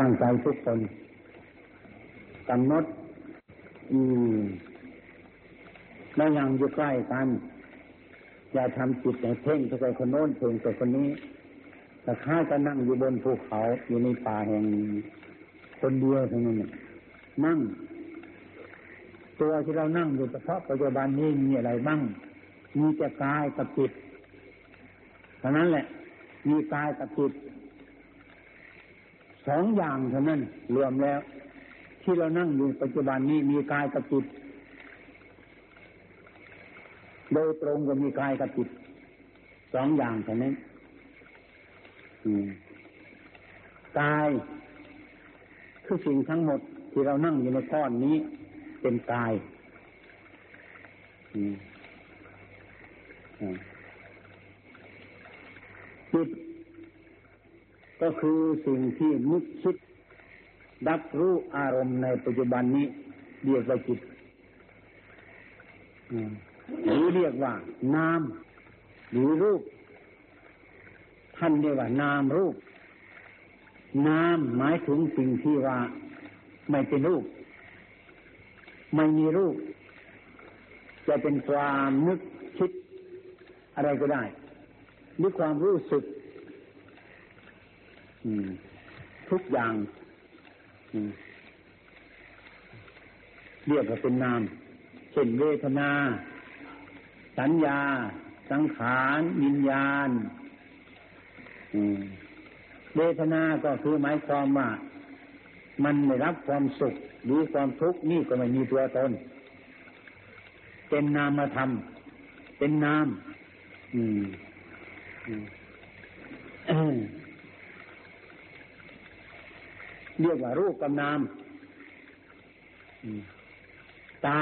ตั้งใจทุกคนกำหนดอืมแล้วยังอยู่ใกล้กัน อย่าทำจิตให้เพ่งไปคนโน้นเพ่งไปคนนี้แต่ข้าจะนั่งอยู่บนภูเขาอยู่ในป่าแห่งคนเดียวเท่านั้นนั่ง ตัวที่เรานั่งอยู่เฉพาะปัจจุบันนี้มีอะไรบ้างมีแต่กายกับจิตเท่านั้นแหละ มีกายกับจิต สองอย่างเท่านั้นรวมแล้ว ที่เรานั่งอยู่ปัจจุบันนี้มีกายกับจิตโดยตรงก็มีกายกับจิตสองอย่างเท่านั้นกายคือสิ่งทั้งหมดที่เรานั่งอยู่ในก้อนนี้ เป็นกายจิต ก็คือสิ่งที่นึกคิดดับรู้อารมณ์ในปัจจุบันนี้เรียกว่าจิตหรือเรียกว่านามหรือรูป ท่านเรียกว่านามรูป นามหมายถึงสิ่งที่ว่าไม่เป็นรูป ไม่มีรูป จะเป็นความนึกคิดอะไรก็ได้หรือความรู้สึก ทุกอย่างเรียกว่าเป็นนาม เช่นเวทนา สัญญา สังขารวิญญาณเวทนาก็คือหมายความว่า มันไม่รับความสุขหรือความทุกข์นี่ก็ไม่มีตัวตน เป็นนามธรรม เป็นนาม อืมอืม เรียกว่ารูปกับนามตา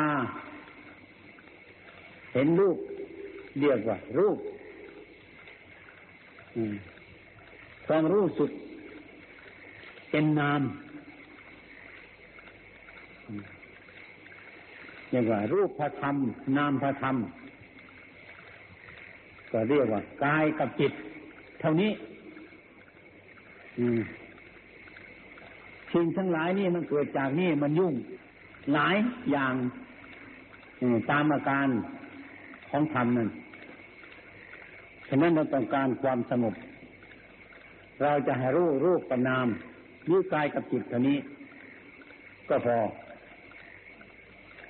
เห็นรูป เรียกว่า รูปความรู้สึกเป็นนามเรียกว่า รูปพระธรรม นามพระธรรม ก็เรียกว่ากายกับจิต เท่านี้ อืม สิ่งทั้งหลายนี่มันเกิดจากนี่มันยุ่งหลายอย่างตามอาการของธรรมนั่นฉะนั้นเราต้องการความสงบ เราจะให้รู้รูปกับนามยื้อกายกับจิตเท่านี้ ก็พอ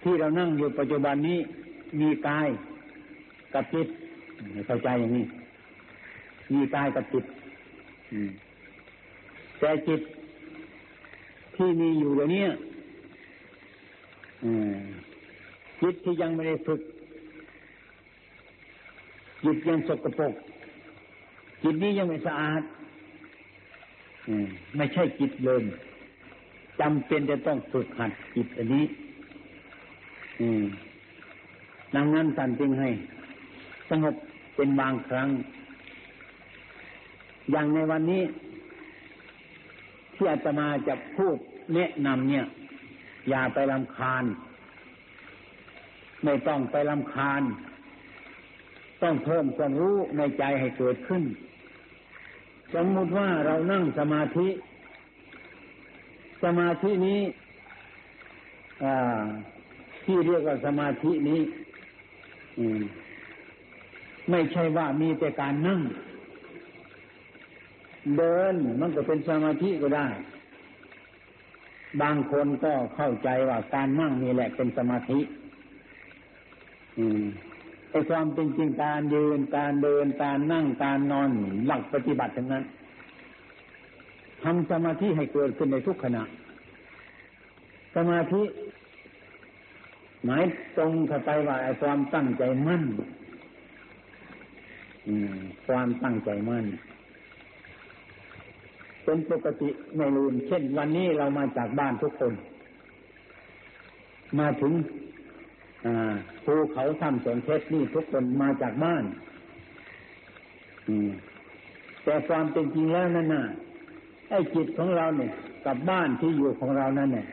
ที่เรานั่งอยู่ปัจจุบันนี้ มีกายกับจิตเข้าใจอย่างนี้ มีกายกับจิตแต่จิต ที่มีอยู่เดี๋ยวนี้จิตที่ยังไม่ได้ฝึก จิตยังสกปรกจิตนี้ยังไม่สะอาดไม่ใช่จิตเลยจำเป็นจะต้องฝึกหัดจิตอันนี้ดังนั้นท่านจึงให้ สงบเป็นบางครั้ง อย่างในวันนี้ ที่อาตมาจะพูดแนะนำเนี่ย อย่าไปลำคาญ ไม่ต้องไปลำคาญ ต้องเพิ่มความรู้ในใจให้เกิดขึ้น สมมติว่าเรานั่งสมาธิ สมาธินี้ที่เรียกว่าสมาธินี้ไม่ใช่ว่ามีแต่การนั่ง เดินมันก็เป็นสมาธิก็ได้ บางคนก็เข้าใจว่าการนั่งนี่แหละเป็นสมาธิ อืมไอ้ความเป็นจริงการยืนการเดินการนั่งการนอนหลักปฏิบัติทั้งนั้นทำสมาธิให้เกิดขึ้นในทุกขณะ สมาธิ หมายตรงเข้าไปว่าไอ้ความตั้งใจมั่นความตั้งใจมั่น เป็นปกติไม่ลืม เช่น วันนี้เรามาจากบ้านทุกคน มาถึงภูเขาทำสนเพชรนี่ทุกคนมาจากบ้านแต่ความเป็นจริงแล้วนั่นน่ะไอ้จิตของเราเนี่ย กับบ้านที่อยู่ของเรานั่นเนี่ย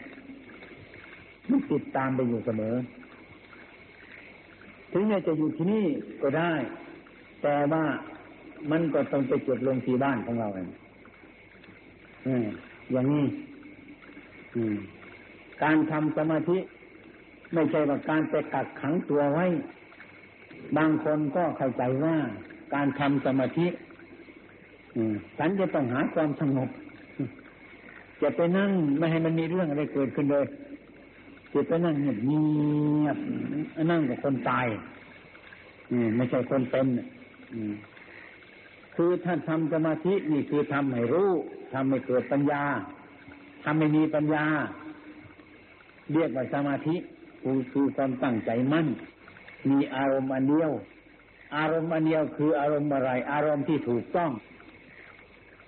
มันติดตามไปอยู่เสมอ ถึงจะอยู่ที่นี่ก็ได้ แต่ว่ามันก็ต้องไปจดลงที่บ้านของเราเอง อย่างนี้การทำสมาธิ ไม่ใช่ว่าการไปกักขังตัวไว้ บางคนก็เข้าใจว่าการทำสมาธิฉันจะต้องหาความสงบจะไปนั่งไม่ให้มันมีเรื่องอะไรเกิดขึ้นเลยจะไปนั่งเงียบนั่งกับคนตายไม่ใช่คนเป็น คือท่านทำสมาธินี่คือทำให้รู้ทำให้เกิดปัญญาทำให้มีปัญญา เรียกว่าสมาธิคือคือความตั้งใจมั่น มีอารมณ์อันเดียว อารมณ์อันเดียวคืออารมณ์อะไร อารมณ์ที่ถูกต้อง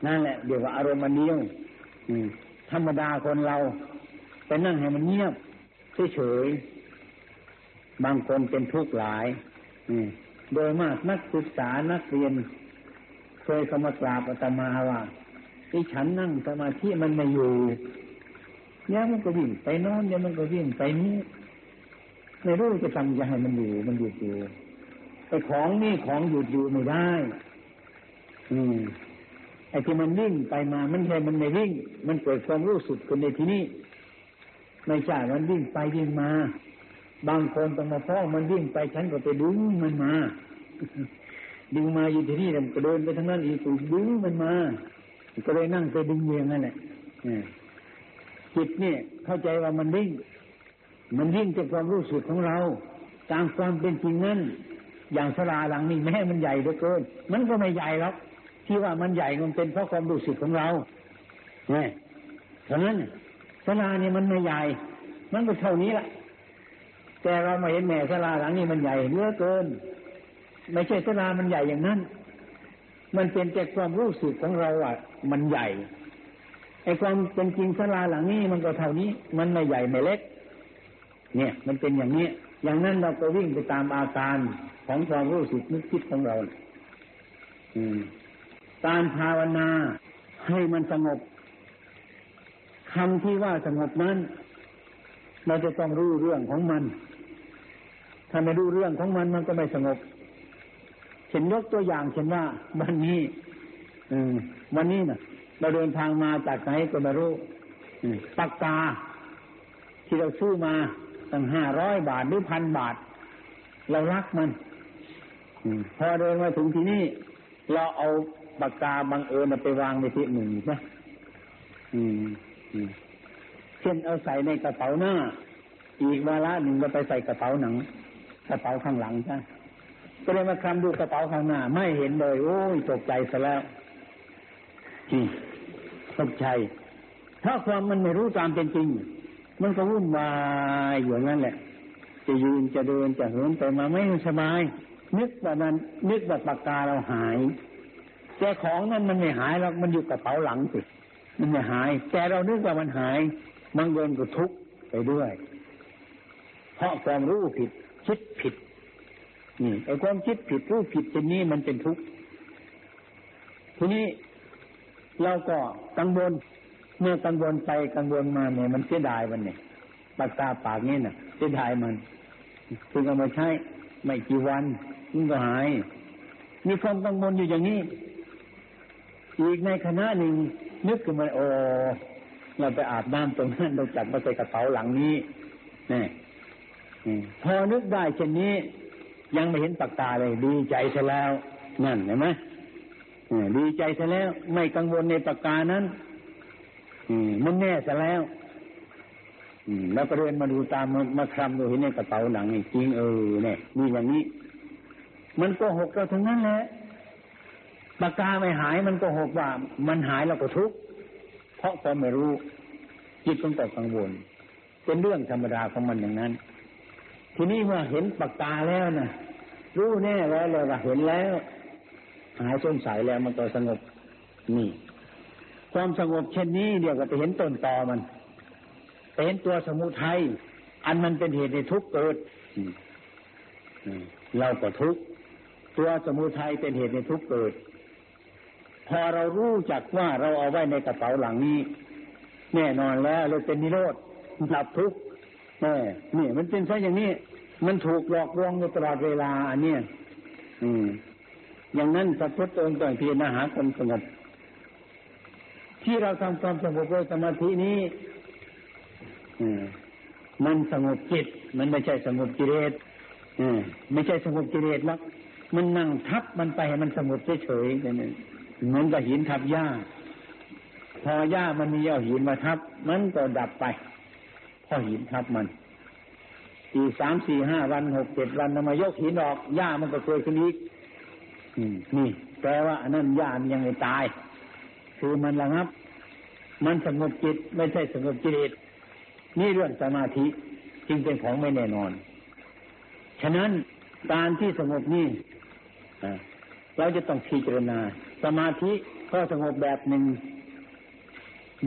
นั่นแหละเดี๋ยวว่าอารมณ์อันเดียวธรรมดาคนเราไปนั่งให้มันเงียบเฉยๆบางคนเป็นทุกข์หลายโดยมากนักศึกษานักเรียน เคยเข้ามากราบอาตมาว่าที่ฉันนั่งสมาธิมันไม่อยู่เนี่ยมันก็วิ่งไปนอนเนี่ยมันก็วิ่งไปนี้ไม่รู้จะทำยังไงมันอยู่ มันหยุดอยู่ไอ้ของนี่ของหยุดอยู่ไม่ได้ อืมไอ้ที่มันวิ่งไปมา มันใช่มันไม่วิ่ง มันเกิดความรู้สึกคนในที่นี้ไม่ใช่มันวิ่งไปวิ่งมา บางคนต้องมาฟ้อมันวิ่งไปฉันก็ไปดึงมันมา ดึงมาอยู่ที่นี่มันก็เดินไปทางนั้นอีกถูกดึงมันมา ก็เลยนั่งไปดึงเวียงนั่นแหละจิตเนี่ยเข้าใจว่ามันวิ่ง มันวิ่งจากความรู้สึกของเรา ตามความเป็นจริงนั้นอย่างสลาหลังนี้แม้มันใหญ่เหลือเกิน มันก็ไม่ใหญ่หรอกที่ว่ามันใหญ่มันเป็นเพราะความรู้สึกของเราเนี่ยฉะนั้นสลาเนี่ยมันไม่ใหญ่ มันก็เท่านี้แหละแต่เรามาเห็นแม่สลาหลังนี้มันใหญ่เหลือเกิน ไม่ใช่สลามันใหญ่อย่างนั้น มันเป็นแต่ความรู้สึกของเราอะ มันใหญ่ไอ้ความเป็นจริงสลาหลังนี้มันก็เท่านี้ มันไม่ใหญ่ไม่เล็ก เนี่ย มันเป็นอย่างนี้อย่างนั้นเราก็วิ่งไปตามอาการของความรู้สึกนึกคิดของเราอืมการภาวนาให้มันสงบคำที่ว่าสงบนั้น เราจะต้องรู้เรื่องของมัน ถ้าไม่รู้เรื่องของมันมันก็ไม่สงบ ช่นยกตัวอย่างเช่นว่าวันนี้อวันนี้นะ่ะเราเดินทางมาจากไหนก็ไม่รู้ปากกา ที่เราซื้อมาตั้งห้าร้อยบาทหรือพันบาท เรารักมันอพอเดินมาถึงที่นี่ เราเอาปากกาบังเอิญไปวางในที่หนึ่งนะอืมเช่นเอาใส่ในกระเป๋าหน้า อีกเวลาหนึ่งก็ไปใส่กระเป๋าหนัง กระเป๋าข้างหลังใช่ ก็เลยมาคำดูกระเป๋าข้างหน้า ไม่เห็นเลย โอ้ยตกใจซะแล้วจีตกใจถ้าความมันไม่รู้ตามเป็นจริง มันก็วุ่นวายอยู่นั่นแหละ จะยืนจะเดินจะเหินไปมาไม่สบาย นึกว่านั้นนึกว่าปากกาเราหาย แต่ของนั้นมันไม่หายหรอกมันอยู่กระเป๋าหลังสิมันไม่หาย แต่เรานึกว่ามันหายบางเดินก็ทุกข์ไปด้วย เพราะความรู้ผิดคิดผิด นี่ไอ้ความคิดผิดรู้ผิดชนนี้มันเป็นทุกข์ทีนี้เราก็กังวลเมื่อกังวลไปกังวลมาเนี่ย มันเสียดายมันเนี่ยปากตาปากนี่น่ะเสียดายมันถึงเอามาใช้ไม่กี่วันมันก็หาย มีความกังวลอยู่อย่างนี้ อีกในคณะหนึ่งนึกขึ้นมาโอ้เราไปอาบน้ำตรงนั้นเราจัดมาใส่กระเป๋าหลังนี้นี่พอนึกได้เช่นนี้ ยังไม่เห็นปากตาเลย ดีใจซะแล้ว นั่นเห็นไหมดีใจซะแล้ว ไม่กังวลในปากกานั้นมันแน่ซะแล้วแล้วก็เดินมาดูตามมาคลำดูเห็นในกระเป๋าหลังจริงเออเนี่ยมีอย่างนี้ มันโกหกเราทั้งนั้นแหละปากกาไม่หายมันก็หกว่า มันหายเราก็ทุกข์เพราะความไม่รู้จิตต้องตกกังวลเป็นเรื่องธรรมดาของมันอย่างนั้น ทีนี้เมื่อเห็นปากกาแล้วนะ รู้แน่แล้วเลยว่าเห็นแล้ว หายสงสัยแล้วมันก็สงบนี่ ความสงบเช่นนี้เดี๋ยวก็ไปเห็นต้นตอมันไปเห็นตัวสมุทัยอันมันเป็นเหตุในทุกข์เกิดเราก็ทุกตัวสมุทัยเป็นเหตุในทุกข์เกิด พอเรารู้จักว่าเราเอาไว้ในกระเป๋าหลังนี้ แน่นอนแล้วเราเป็นนิโรธดับทุกข์นี่มันเป็นซะอย่างนี้ มันถูกหลอกลวงอยู่ตลอดเวลาอันนี้อืม อย่างนั้นพระพุทธองค์ต้องพิจารณาหาคนสงบที่เราทำความสงบโดยสมาธินี้มันสงบจิต มันไม่ใช่สงบกิเลสไม่ใช่สงบกิเลสแล้วมันนั่งทับมันไปให้มันสงบเฉยๆนั่นเหมือนกับหินทับหญ้า พอหญ้ามันมีเอาหินมาทับ มันก็ดับไป พอหินทับมัน อีกสามสี่ห้าวันหกเจ็ดวันนำมายกหินออกหญ้ามันก็เกิดขึ้นอีกนี่แปลว่าอันนั้นหญ้ามันยังไม่ตาย คือมันระงับ มันสงบจิตไม่ใช่สงบกิเลสนี่เรื่องสมาธิจึงเป็นของไม่แน่นอน ฉะนั้นการที่สงบนี่เราจะต้องพิจารณา สมาธิก็สงบแบบหนึ่ง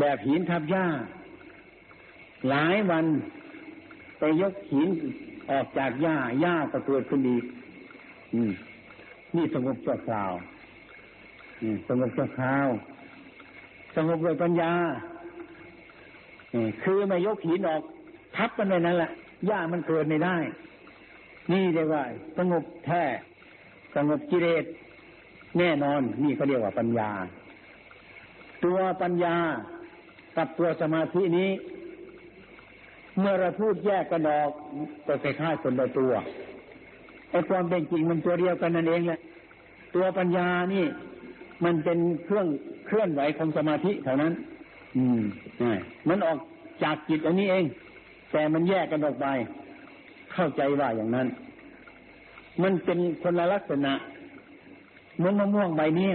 แบบหินทับหญ้า หลายวัน ไปยกหินออกจากหญ้าหญ้าก็เกิดขึ้นอีกนี่สงบชั่วคราวสงบชั่วคราว สงบโดยปัญญาคือไม่ยกหินออก ทับมันไปนั่นแหละหญ้ามันเกิดไม่ได้ นี่เรียกว่า สงบแท้สงบกิเลสแน่นอน นี่เขาเรียกว่าปัญญา ตัวปัญญากับตัวสมาธินี้ เมื่อเราพูดแยกกันออกก็คล้ายๆคนละตัวไอ้ความเป็นจริงมันตัวเดียวกันนั่นเองแหละตัวปัญญานี่ มันเป็นเครื่องเคลื่อนไหวของสมาธิเท่านั้น อืมมันออกจากจิตอันนี้เอง แต่มันแยกกันออกไป เข้าใจว่าอย่างนั้น มันเป็นคนละลักษณะเหมือนมะม่วงใบนี้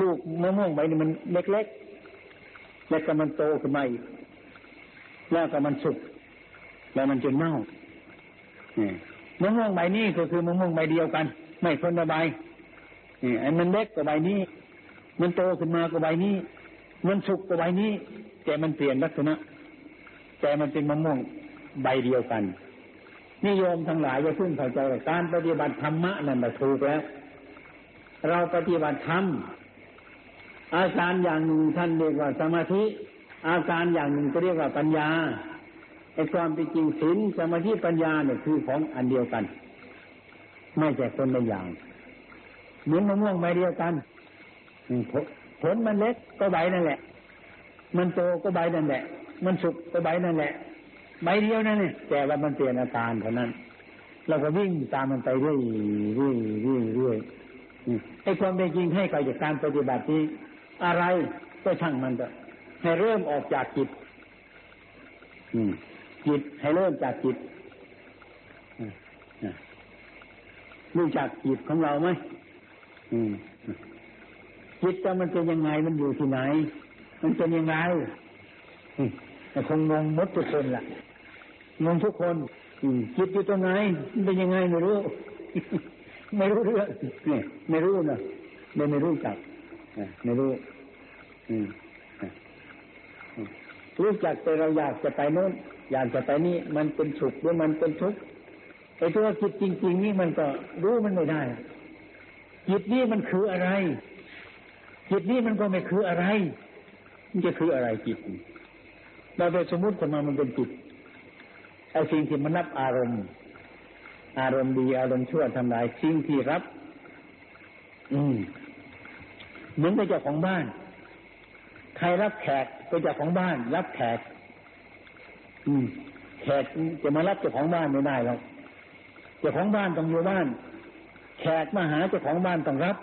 ลูกมะม่วงใบนี้มันเล็กๆแล้วก็มันโตขึ้นมาอีก แล้วก็มันสุกแล้วมันจนเน่ามะม่วงใบนี้ก็คือมะม่วงใบเดียวกัน ไม่คนละใบไอ้มันเล็กกว่าใบนี้ มันโตขึ้นมากว่าใบนี้ มันสุกกว่าใบนี้ แต่มันเปลี่ยนลักษณะ แต่มันเป็นมะม่วงใบเดียวกันนิยมทั้งหลายจะพึ่งเข้าใจการปฏิบัติธรรมะนั่นแหละถูกแล้ว เราปฏิบัติธรรมอาการอย่างหนึ่งท่านเรียกว่าสมาธิ อาการอย่างหนึ่งก็เรียกว่าปัญญาไอ้ความเป็นจริงศีลสมาธิปัญญาเนี่ยคือของอันเดียวกัน ไม่ใช่คนละอย่างเหมือนมะม่วงใบเดียวกันผลมันเล็กก็ใบนั่นแหละ มันโตก็ใบนั่นแหละ มันสุกก็ใบนั่นแหละใบเดียวนั่นเนี่ยแต่ว่ามันเปลี่ยนอาการเท่านั้นเราก็วิ่งตามมันไปเรื่อยเรื่อยเรื่อยเรื่อยไอ้ความเป็นจริงให้กับจากการปฏิบัตินี้อะไรก็ช่างมันเถอะ ให้เริ่มออกจากจิตจิตให้เริ่มจากจิตรู้จักจิตของเราไหมจิตจะมันเป็นยังไงมันอยู่ที่ไหน มันเป็นยังไงคงงงมดทุกคนล่ะงงทุกคนจิตอยู่ตรงไหนเป็นยังไงไม่รู้ ไม่รู้เรื่องนี่ไม่รู้นะไม่ไม่รู้จักไม่รู้ รู้จักแต่เราอยากจะไปโน้น อยากจะไปนี่มันเป็นสุขหรือมันเป็นทุกข์ไอ้ตัวจิตจริง ๆ นี่มันก็รู้มันไม่ได้จิตนี่มันคืออะไร จิตนี่มันก็ไม่คืออะไร มันจะคืออะไรจิต เราไปสมมติขึ้นมามันเป็นจิตไอ้สิ่งที่มันรับอารมณ์ อารมณ์ดีอารมณ์ชั่วทำลายสิ่งที่รับ อืมเหมือนกับเจ้าของบ้าน ใครรับแขกก็เจ้าของบ้าน รับแขก อืม แขกจะมารับเจ้าของบ้านไม่ได้หรอกเจ้าของบ้านต้องอยู่บ้าน แขกมาหาเจ้าของบ้านต้องรับ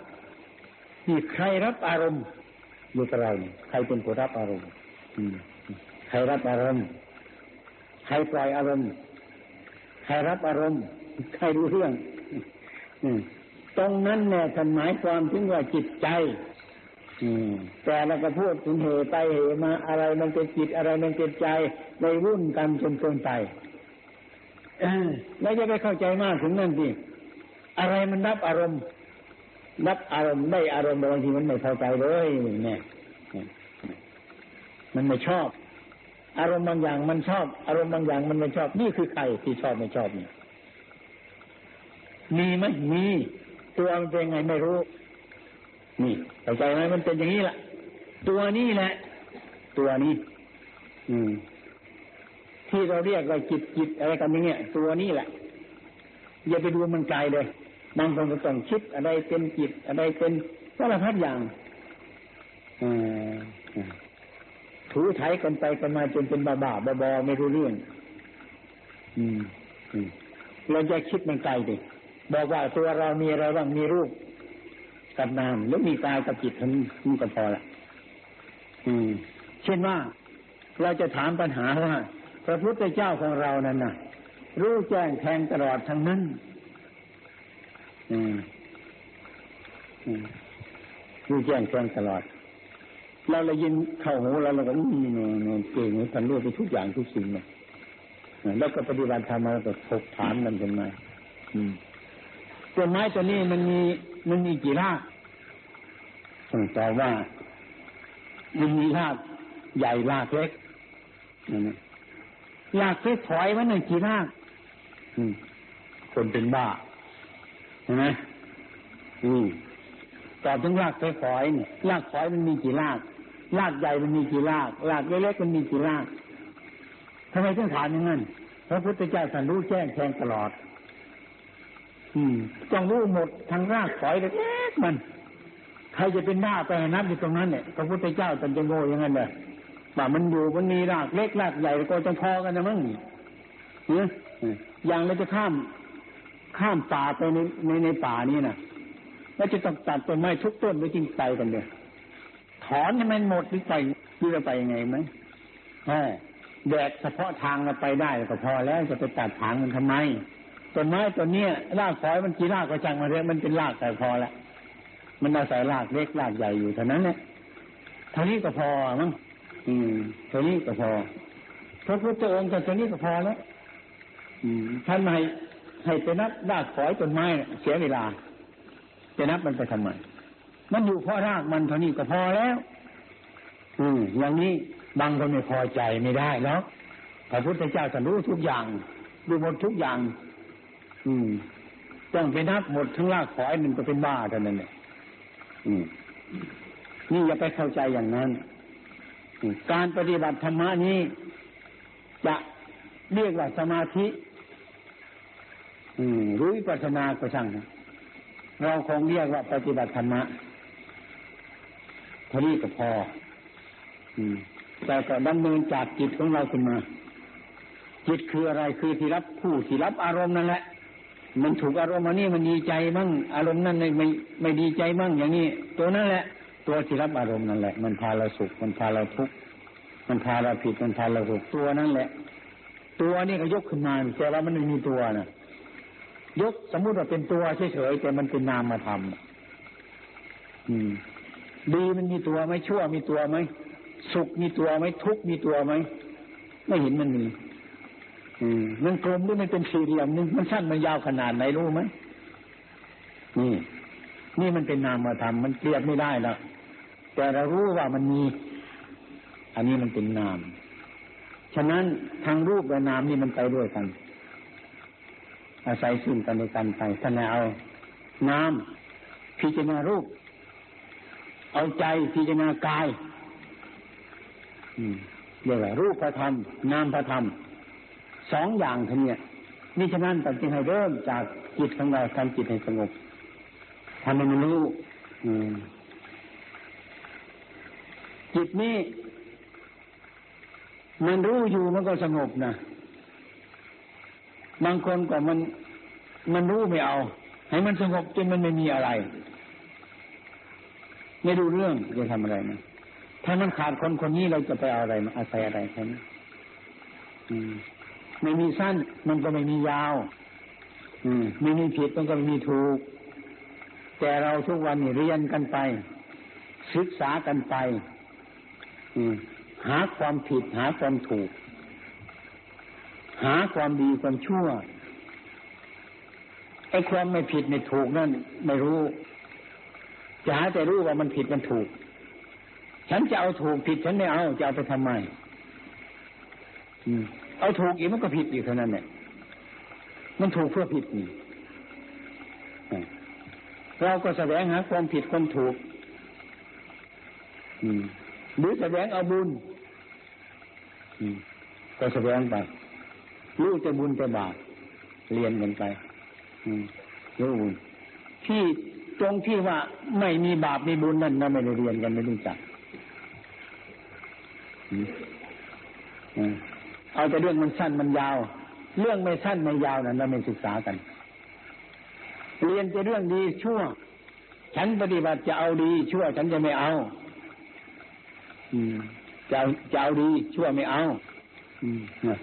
นี่ใครรับอารมณ์อยู่กับเราใครเป็นผู้รับอารมณ์อืมใครรับอารมณ์ใครปล่อยอารมณ์ใครรับอารมณ์ใครรู้เรื่องตรงนั้นแน่ท่านหมายความถึงว่าจิตใจ แต่เราก็พูดถึงเหตุไปเหตุมาอะไรมันเป็นจิตอะไรมันเป็นใจในรุ่นกันจนเกินไปแล้วจะไปเข้าใจมากถึงนั่นสิอะไรมันรับอารมณ์รับอารมณ์ได้อารมณ์บางทีมันไม่พอใจเลยเนี่ยมันไม่ชอบ อารมณ์บางอย่างมันชอบ อารมณ์บางอย่างมันไม่ชอบ นี่คือใครที่ชอบไม่ชอบเนี่ยมีไหมมีตัวมันเป็นไงไม่รู้ นี่เข้าใจไหมมันเป็นอย่างนี้แหละตัวนี้แหละ ตัวนี้ อืม ที่เราเรียกว่าจิตจิตอะไรกันอย่างเงี้ยตัวนี้แหละอย่าไปดูมันไกลเลยบางคนก็ต้องคิดอะไรเป็นจิตอะไรเป็นสารพัดอย่างเออถูไถกันไปกันมาจนเป็นบ้าบ้าบอบอไม่รู้เรื่องอืมอืมเราจะคิดมันไกลดิบอกว่าตัวเรามีอะไรบ้างมีรูป กับนามแล้วมีกายกับจิตทั้งนี้ก็พอละอืม เช่นว่าเราจะถามปัญหาว่าพระพุทธเจ้าของเรานั้นน่ะ รู้แจ้งแทงตลอดทั้งนั้น อืมอืมรู้แจ้งแทงตลอด เราเลยยินเข้าหูเราเราก็นี่นี่เก่งทันรู้ไปทุกอย่างทุกสิ่งเลยแล้วก็ปฏิบัติธรรมมาก็ถกถามกันเป็นมา อืมต้นไม้ตัวนี้มันมี มันมีกี่รากต้องตอบว่า มันมีรากใหญ่รากเล็กรากเล็กถอยมันหนึ่งกี่รากคนเป็นบ้าเห็นไหมอืมตอบถึงรากเล็กถอยเนี่ยรากถอยมันมีกี่รากรากใหญ่มันมีกี่รากรากเล็กๆมันมีกี่รากทำไมต้องถามอย่างนั้นพระพุทธเจ้าท่านรู้แจ้งแทงตลอด ต้องรู้หมดทั้งรากฝอยเล็กมัน ใครจะเป็นบ้าไปนับอยู่ตรงนั้นเนี่ยพระพุทธเจ้าตันจะโง่อย่างนั้นเลยว่ามันอยู่มันมีรากเล็กรากใหญ่ก็จะพอกันนะมั้งเนี่ยอย่างเราจะข้ามข้ามป่าไปในในในป่านี้นะแล้วจะต้องตัดต้นไม้ทุกต้นไปจริงไปกันเลยถอนให้มันหมดหรือไปหรือไปยังไงไหมแดดเฉพาะทางเราไปได้ก็พอแล้วจะไปตัดทางมันทำไม ต้นไม้ต้นเนี้ยรากฝอยมันกี่รากก็จังมาเรื่อยมันเป็นรากแต่พอละมันอาศัยรากเล็กรากใหญ่อยู่เท่านั้นเนี่ยเท่านี้ก็พอมั้งอืมเท่านี้ก็พอพระพุทธองค์แต่เท่านี้ก็พอแล้วอืมท่านไม่ให้ไปนับรากฝอยต้นไม้เสียเวลาจะนับมันไปทำไมมันอยู่เพราะรากมันเท่านี้ก็พอแล้ว อืมอย่างนี้บางคนไม่พอใจไม่ได้แล้วพระพุทธเจ้าท่านรู้ทุกอย่างดูหมดทุกอย่าง อืมต้องไปนับหมดทั้งรากฝอยมันก็เป็นบ้าเท่านั้นเนี่ยอืมนี่อย่าไปเข้าใจอย่างนั้น การปฏิบัติธรรมนี้ จะเรียกว่าสมาธิอืมรู้วิปัสสนาก็ช่างเราคงเรียกว่าปฏิบัติธรรมะเท่านี้ก็พออืมแต่ก็ดำเนินจากจิตของเราขึ้นมา จิตคืออะไรคือที่รับผู้ที่รับอารมณ์นั่นแหละ มันถูกอารมณ์อันนี้มันดีใจมั่งอารมณ์นั้นไม่ไม่ไม่ดีใจมั่งอย่างนี้ตัวนั่นแหละ ตัวที่รับอารมณ์นั่นแหละ มันพาเราสุขมันพาเราทุกข์มันพาเราผิดมันพาเราถูกตัวนั่นแหละ ตัวนี้ก็ยกขึ้นมาแต่ว่ามันไม่มีตัวนะยกสมมุติว่าเป็นตัวเฉยๆแต่มันเป็นนามธรรมอืมดีมันมีตัวไหมชั่วมีตัวไหมสุขมีตัวไหมทุกข์มีตัวไหมไม่เห็นมันมี มันกลมหรือมันเป็นสี่เหลี่ยมนึงมันสั้นมันยาวขนาดไหนรู้ไหมนี่ นี่มันเป็นนามธรรมมันเกลียดไม่ได้แล้วแต่เรารู้ว่ามันมี อันนี้มันเป็นนาม ฉะนั้นทางรูปและนามนี่มันไปด้วยกัน อาศัยซึ่งกันและกันไปท่านเอานามพิจารณารูป เอาใจพิจารณากายเรียกว่ารูปพระธรรมนามพระธรรม สองอย่างท่านี้นี่ฉะนั้นจึงให้เริ่มจากจิตของเราทำจิตให้สงบทำให้มันรู้จิตนี้ มันรู้อยู่มันก็สงบนะบางคนก็มันมันรู้ไม่เอา ให้มันสงบจนมันไม่มีอะไร ไม่รู้เรื่องจะทำอะไรนะถ้ามันขาดคนคนนี้เราจะไปเอาอะไรมาอาศัยอะไรแค่นี้ ไม่มีสั้น มันก็ไม่มียาว อืมไม่มีผิดมันก็ไม่มีถูก แต่เราทุกวันนี่เรียนกันไป ศึกษากันไป อืมหาความผิดหาความถูก หาความดีความชั่วไอ้ความไม่ผิดไม่ถูกนั่นไม่รู้ จะหาแต่รู้ว่ามันผิดมันถูก ฉันจะเอาถูกผิดฉันไม่เอาจะเอาไปทำไมอืม เอาถูกอีกมันก็ผิดอีกเท่านั้นแหละมันถูกเพื่อผิดนี่เราก็แสดงหาความผิดความถูกหรือแสดงเอาบุญก็แสดงไปรู้จะบุญจะบาปเรียนกันไปรู้บุญที่ตรงที่ว่าไม่มีบาปมีบุญนั่นเราไม่ได้เรียนกันไม่รู้จักอืม เอาแต่เรื่องมันสั้นมันยาว เรื่องไม่สั้นไม่ยาวนั้นเราไม่ศึกษากัน เรียนจะเรื่องดีชั่ว ฉันปฏิบัติจะเอาดีชั่ว ฉันจะไม่เอา อืมจะเอาจะเอาดีชั่วไม่เอา อืมนะ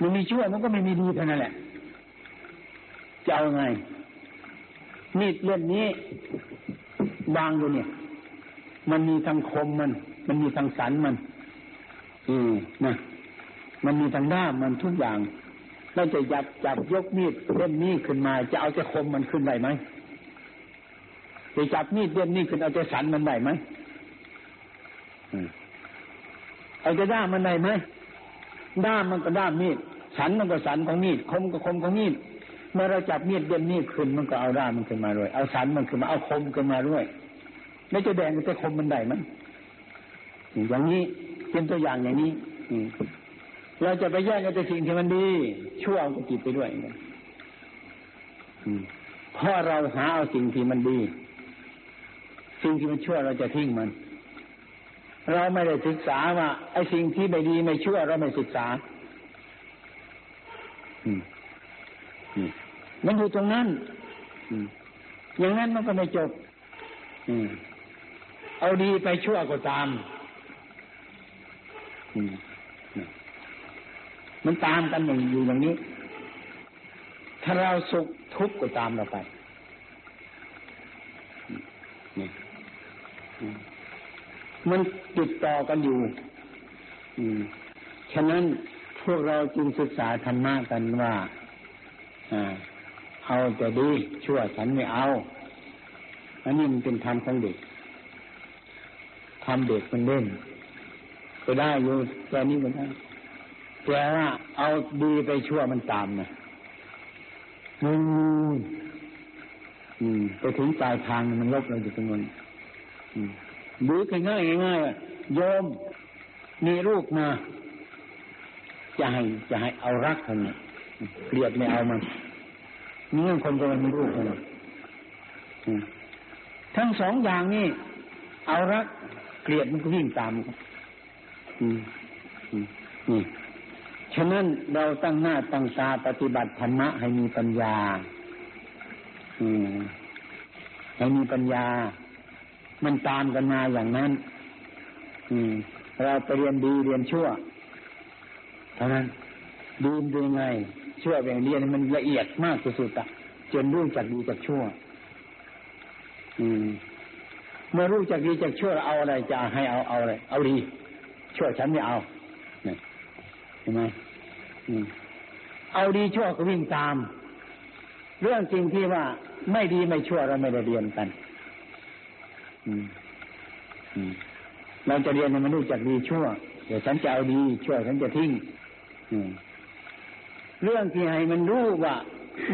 มันมีชั่วมันก็ไม่มีดีเท่านั้นแหละจะเอาไง มีดเล่มนี้วางอยู่เนี่ย มันมีทางคมมัน มันมีทางสันมัน อืมนะ มันมีทางด้ามมันทุกอย่างเราจะจับจับยกมีดเล่มนี้ขึ้นมา จะเอาจะคมมันขึ้นได้ไหมจะจับมีดเล่มนี้ขึ้นเอาจะสันมันได้ไหมเอาจะด้ามมันได้ไหมด้ามมันก็ด้ามมีดสันมันก็สันของมีดคมก็คมของมีดเมื่อเราจับมีดเล่มนี้ขึ้นมันก็เอาด้ามมันขึ้นมาด้วย เอาสันมันขึ้นมาเอาคมขึ้นมาด้วยไม่จะแดงจะคมมันได้ไหมอย่างนี้เป็นตัวอย่างอย่างนี้ อื เราจะไปแย่งกันแต่สิ่งที่มันดีชั่วเอาจิตไปด้วยเพราะเราหาเอาสิ่งที่มันดี สิ่งที่มันชั่วเราจะทิ้งมัน เราไม่ได้ศึกษาว่าไอ้สิ่งที่ไม่ดีไม่ชั่วเราไม่ศึกษาอมันอยู่ตรงนั้นอย่างนั้นมันก็ไม่จบอเอาดีไปชั่วก็ตาม อืม มันตามกันอย่างอยู่อย่างนี้ ถ้าเราสุขทุกข์ก็ตามเราไปนี่มันติดต่อกันอยู่ อืม ฉะนั้นพวกเราจึงศึกษาธรรมะกันว่าอ่าเอาแต่ดีชั่วฉันไม่เอา อันนี้มันเป็นธรรมของเด็กทำเด็กมันเล่นก็ได้อยู่แค่นี้มันได้ แต่ว่าเอาดีไปชั่วมันตามนะอืมอืมไปถึงปลายทางมันลบเราอยู่ตรงนั้นดูง่ายง่ายโยมมีลูกมาจะให้จะให้เอารักคนนี้เกลียดไม่เอามันนี่คนจะมีลูกคนนี้ทั้งสองอย่างนี้เอารักเกลียดมันก็วิ่งตามอืมอืมนี่ ฉะนั้นเราตั้งหน้าตั้งตาปฏิบัติธรรมะให้มีปัญญาอืมให้มีปัญญา มันตามกันมาอย่างนั้นอืมเราไปเรียนดีเรียนชั่วเท่านั้นดีเป็นยังไงชั่วเป็นเรียนมันละเอียดมากสุดๆอะจนรู้จักดีจากชั่ว อืม เมื่อรู้จักดีจากชั่วเอาอะไรจะให้เอาเอาอะไรเอาดี ชั่วฉันไม่เอา ใช่ไหมเอาดีชั่วก็วิ่งตาม เรื่องจริงที่ว่าไม่ดีไม่ชั่วเราไม่ได้เรียนกันเราจะเรียนมันรู้จักดีชั่ว เดี๋ยวฉันจะเอาดีชั่วฉันจะทิ้งเรื่องที่ให้มันรู้ว่า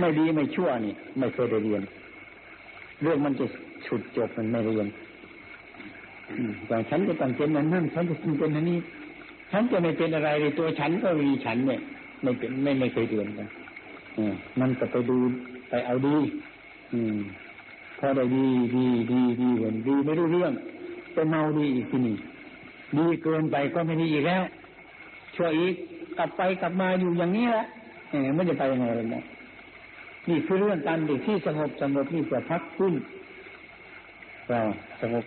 ไม่ดีไม่ชั่วนี่ ไม่เคยได้เรียน เรื่องมันจะฉุดจบมันไม่เรียนอย่ฉันจะต้องเป็นนั้นนั่นฉันจะต้องเป็นอันนี้ ฉันจะไม่เป็นอะไรเลยตัวฉันก็มีฉันเนี่ย ไม่เป็นไม่ไม่เคยเรียนกันมันก็ไปดูไปเอาดี อืมพอได้ดีดีดีดีเห็นดีไม่รู้เรื่องไปเมาดีอีกทีนี้ดีเกินไปก็ไม่ดีอีกแล้วช่วยอีกกลับไปกลับมาอยู่อย่างนี้แหละเออไม่จะไปยังไงเลยนะนี่คือเรื่องการเด็กที่สงบสงบนี่จะพักขึ้นเราสงบ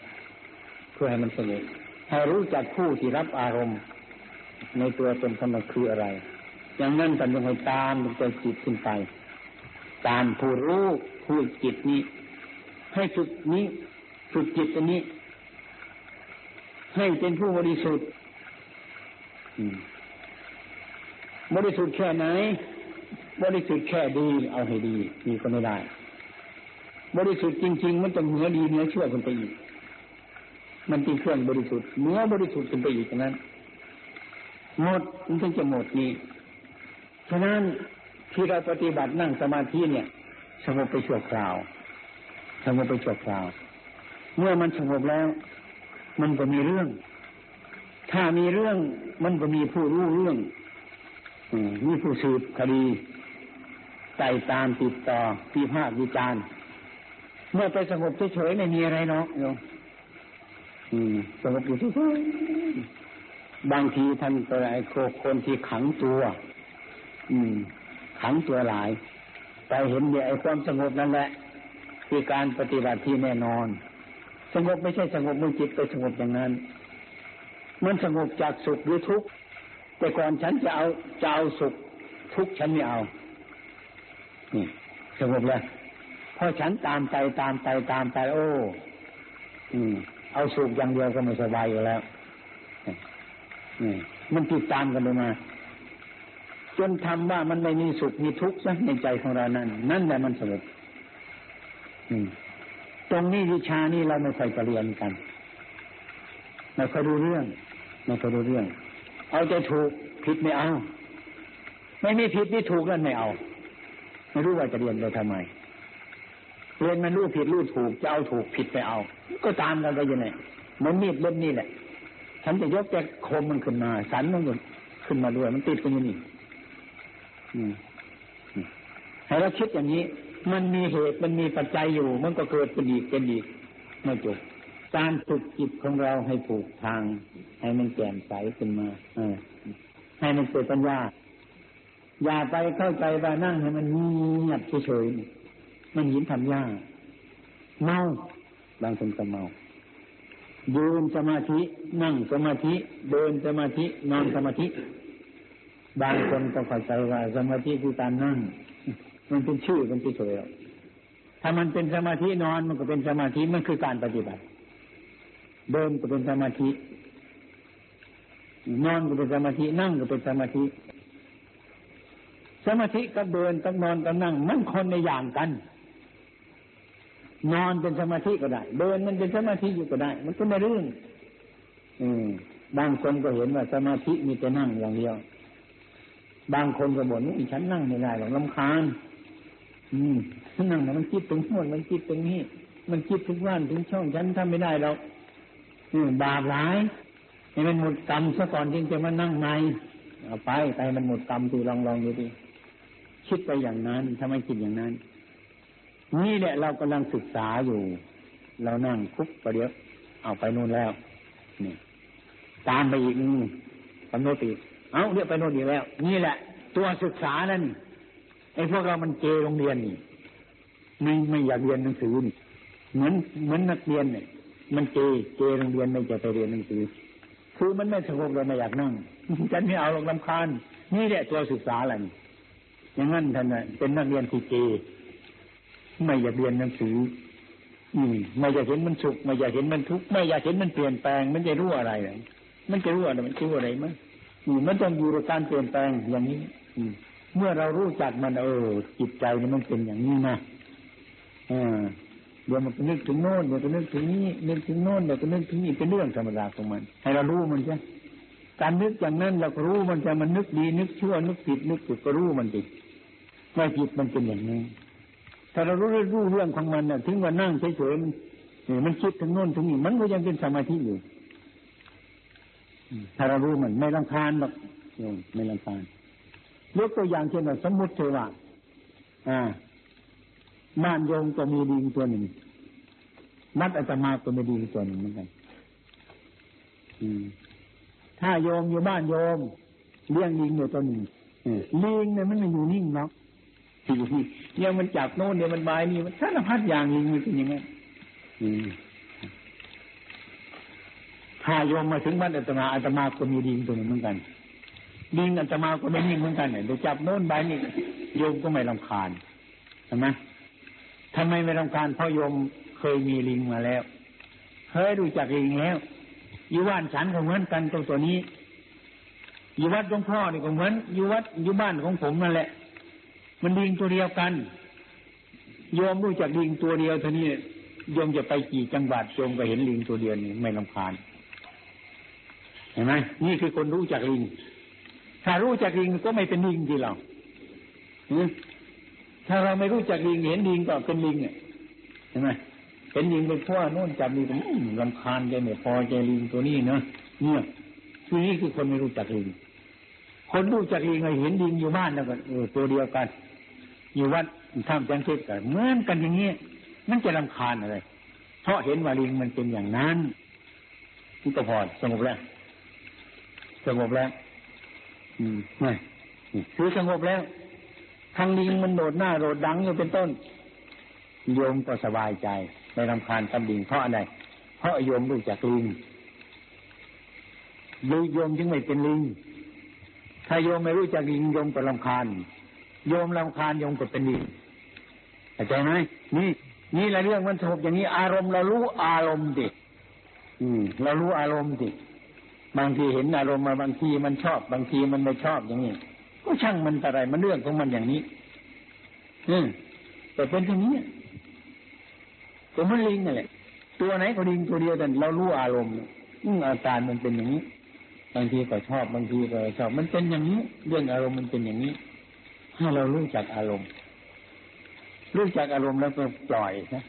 เพื่อให้มันสงบให้รู้จักผู้ที่รับอารมณ์ ในตัวตนของมันคืออะไร อย่างนั้นกันยังให้ตามเป็นตัวจิตขึ้นไป ตามผู้รู้ผู้จิตนี้ ให้ฝึกนี้ฝึกจิตอันนี้ ให้เป็นผู้บริสุทธิ์บริสุทธิ์แค่ไหน บริสุทธิ์แค่ดี เอาให้ดีดีก็ไม่ได้ บริสุทธิ์จริง ๆ มันจะเหนือดีเหนือชั่วขึ้นไปอีก มันเป็นเครื่องบริสุทธิ์เหนือบริสุทธิ์ขึ้นไปอีกฉะนั้น หมดมันถึงจะหมดนี่ฉะนั้นที่เราปฏิบัตินั่งสมาธิเนี่ย สงบไปชั่วคราว สงบไปชั่วคราว เมื่อมันสงบแล้ว มันก็มีเรื่อง ถ้ามีเรื่องมันก็มีผู้รู้เรื่องมีผู้สืบคดีไต่ตามติดต่อปีภาควิจารเมื่อไปสงบเฉยๆไม่มีอะไรเนาะโยมสงบอยู่เฉย บางทีท่านก็ไอ้คนที่ขังตัว อืม ขังตัวหลาย ไปเห็นเนี่ยไอ้ความสงบนั่นแหละคือการปฏิบัติที่แน่นอน สงบไม่ใช่สงบมือจิตไปสงบอย่างนั้น มันสงบจากสุขหรือทุกข์แต่ก่อนฉันจะเอาจะเอาสุขทุกข์ฉันไม่เอา นี่สงบแล้วพอฉันตามไปตามไปตามไปโอ้ อืม เอาสุขอย่างเดียวก็ไม่สบายอยู่แล้ว มันติดตามกันลยมาจนทำว่ามันไม่มีสุขมีทุกข์ซะในใจของเรานั่นนั่นแหละมันสงบตรงนี้วิชานี้เราไม่ค่อยเรียนกันไม่ค่อยรู้เรื่องไม่ค่อยรู้เรื่อง เอาใจถูกผิดไม่เอา ไม่มีผิดนี่ถูกนั่นไม่เอา ไม่รู้ว่าจะเรียนไปทำไมเรียนมันรู้ผิดรู้ถูกจะเอาถูกผิดไปเอา ก็ตามกันไปยังไงมันมีดเล่มนี่แหละ ฉันจะยกแกคมมันขึ้นมา สันมันขึ้นมาด้วย มันติดกันอยู่นี่ให้เราคิดอย่างนี้ มันมีเหตุมันมีปัจจัยอยู่ มันก็เกิดเป็นอีกเป็นอีกไม่จบการฝึกจิตของเราให้ถูกทาง ให้มันแจ่มใสขึ้นมาอให้มันเกิดปัญญา อย่าไปเข้าใจว่านั่งให้มันเงียบเฉยๆมันยินทำยากเมาบางคนก็เมา ยืนสมาธินั่งสมาธิ เดินสมาธินอนสมาธิ บางคนก็เข้าใจว่าสมาธิคือการนั่ง มันเป็นชื่อมันเฉยถ้ามันเป็นสมาธินอนมันก็เป็นสมาธิมันคือการปฏิบัติ เดินก็เป็นสมาธิ นอนก็เป็นสมาธินั่งก็เป็นสมาธิ สมาธิกับเดินกับนอนกับนั่ง มันคนในอย่างกัน นอนเป็นสมาธิก็ได้ เดินมันเป็นสมาธิอยู่ก็ได้ มันก็ไม่เรื่อง อืมบางคนก็เห็นว่าสมาธิมีแต่นั่งอย่างเดียว บางคนก็บ่นว่าฉันนั่งไม่ได้หรอกลำคาญ อืมนั่งมันคิดตรงโน้นมันคิดตรงนี้มันคิดทุกวันทุกช่องฉันทำไม่ได้เราอืมบาปหลายให้มันหมดกรรมซะก่อนจึงจะมานั่งในเอาไปไปมันหมดกรรมดูลองลองดูดิคิดไปอย่างนั้นทำไมคิดอย่างนั้น นี่แหละเรากำลังศึกษาอยู่ เรานั่งคุกประเดี๋ยวเอาไปนู่นแล้ว นี่ ตามไปอีกนึงกำหนดอีกเอาเรียกไปโน่นอีกแล้ว นี่แหละ ตัวศึกษานั่นไอ้พวกเรามันเจโรงเรียนนี่ไม่ไม่อยากเรียนหนังสือนี่เหมือนเหมือนนักเรียนเนี่ยมันเจเจโรงเรียนไม่จะไปเรียนหนังสือคือมันไม่สงบเลยไม่อยากนั่งฉันไม่เอาหรอกลำคาญนี่แหละตัวศึกษาอะไรอย่างนั้นท่านเป็นนักเรียนที่เจ ไม่อยากเรียนหนังสือ อืม ไม่อยากเห็นมันสุขไม่อยากเห็นมันทุกข์ไม่อยากเห็นมันเปลี่ยนแปลง มันจะรู้อะไรเลยมันจะรู้อะไรมันรู้อะไรมั้ยมันต้องอยู่กับการเปลี่ยนแปลงอย่างนี้ อืม เมื่อเรารู้จักมันเออจิตใจนี่มันเป็นอย่างนี้นะอ่าเดี๋ยวมันก็นึกถึงโน่นเดี๋ยวก็นึกถึงนี้นึกถึงโน่นเดี๋ยวก็นึกถึงนี้เป็นเรื่องธรรมดาของมันให้เรารู้มันใช่การนึกอย่างนั้นเราก็รู้มันจะมันนึกดีนึกชั่วนึกผิดนึกถูกก็รู้มันดิไม่ผิดมันเป็นอย่างนี้ ถ้าเรารู้รู้เรื่องของมันน่ะถึงว่านั่งเฉยๆมันคิดถึงโน่นถึงนี่มันก็ยังเป็นสมาธิอยู่ถ้าเรารู้มันไม่รังคาญหรอกไม่รังคาญยกตัวอย่างเช่นว่าสมมติเทว่าอ่าบ้านโยมก็มีดิงตัวหนึ่งนัดอาตมาก็มีดิงตัวหนึ่งเหมือนกันถ้าโยมอยู่บ้านโยมเลี้ยงลิงอยู่ตัวหนึ่งลิงเนี่ยมันไม่อยู่นิ่งเนาะ เนี่ยมันจับโน่นเนี่ยมันบายนี่มันสารพัดอย่างลิงมันเป็นยังไงถ้าโยมมาถึงบ้านอาตมาอาตมาก็มีลิงตัวหนึ่งเหมือนกันลิงอาตมาก็ไม่นิ่งเหมือนกันเนี่ยเดี๋ยวจับโน่นบายนี่โยมก็ไม่ลำคาญใช่ไหมทำไมไม่ลำคาญเพราะโยมเคยมีลิงมาแล้วเคยรู้จักลิงแล้วอยู่บ้านฉันก็เหมือนกันตรงตัวนี้อยู่วัดหลวงพ่อนี่ก็เหมือนอยู่วัดอยู่บ้านของผมนั่นแหละ มันลิงตัวเดียวกันโยมรู้จักลิงตัวเดียวเท่านี้โยมจะไปกี่จังหวัดโยมก็เห็นลิงตัวเดียวนี่ไม่ลำคาญเห็นไหมนี่คือคนรู้จักลิง ถ้ารู้จักลิงก็ไม่เป็นลิงที่เราถ้าเราไม่รู้จักลิงเห็นลิงก็เป็นลิงเนี่ยเห็นไหมเห็นลิงเป็นพ่อโน่นจับลิงลำคาญใจไม่พอใจลิงตัวนี้เนาะเนี่ยคือนี่คือคนไม่รู้จักลิง คนรู้จักลิงเห็นลิงอยู่บ้านแล้วก็เออตัวเดียวกัน อยู่วัดท่ามจังเทศกันเหมือนกันอย่างนี้มันจะรำคาญอะไร เพราะเห็นว่าลิงมันเป็นอย่างนั้นนี่ก็พอสงบแล้วสงบแล้ว อืมไม่คือสงบแล้วทางลิงมันโดดหน้าโดดดังอยู่เป็นต้น โยมก็สบายใจไม่รำคาญตำลิงเพราะอะไร เพราะโยมรู้จักลิงดูโยมจึงไม่เป็นลิงถ้าโยมไม่รู้จักลิงโยมก็รำคาญ โยมรำคาญโยมก็เป็นลิงเข้าใจไหมนี่นี่แหละเรื่องมันสงบอย่างนี้ อารมณ์เรารู้อารมณ์ดิอืม เรารู้อารมณ์ดิบางทีเห็นอารมณ์มาบางทีมันชอบ บางทีมันไม่ชอบอย่างนี้ก็ช่างมันอะไรมันเรื่องของมันอย่างนี้ อืมแต่เป็นอย่างนี้ตัวมันลิงนั่นแหละตัวไหนก็ลิงตัวเดียวแต่เรารู้อารมณ์อือาการมันเป็นอย่างนี้ บางทีก็ชอบบางทีก็ชอบ มันเป็นอย่างนี้ เรื่องอารมณ์มันเป็นอย่างนี้ ให้เรารู้จักอารมณ์ รู้จักอารมณ์แล้วก็ปล่อยนะ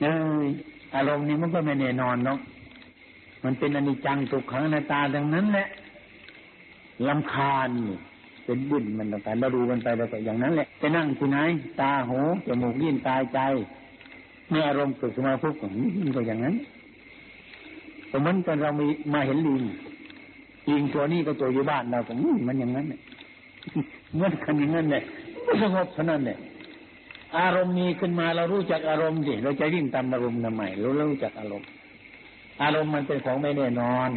เอออารมณ์นี้มันก็ไม่แน่นอนเนาะมันเป็นอนิจจังทุกขังนาตาดังนั้นแหละลำคาญเป็นบุญมันต่างๆเราดูมันไปแล้วก็อย่างนั้นแหละจะนั่งที่ไหนตาหูจมูกลิ้นตายใจเมื่ออารมณ์เกิดขึ้นมาปุ๊บมันก็อย่างนั้นสมมติตอนเรามีมาเห็นลิงลิงตัวนี้ก็ตัวอยู่บ้านเราก็มันอย่างนั้นเนี่ย เมื่อกันอย่างนั้นเนี่ยสงบเท่านั้นเนี่ยอารมณ์มีขึ้นมาเรารู้จักอารมณ์สิเราจะวิ่งตามอารมณ์ทำไมเรารู้จักอารมณ์ อารมณ์มันเป็นของไม่แน่นอน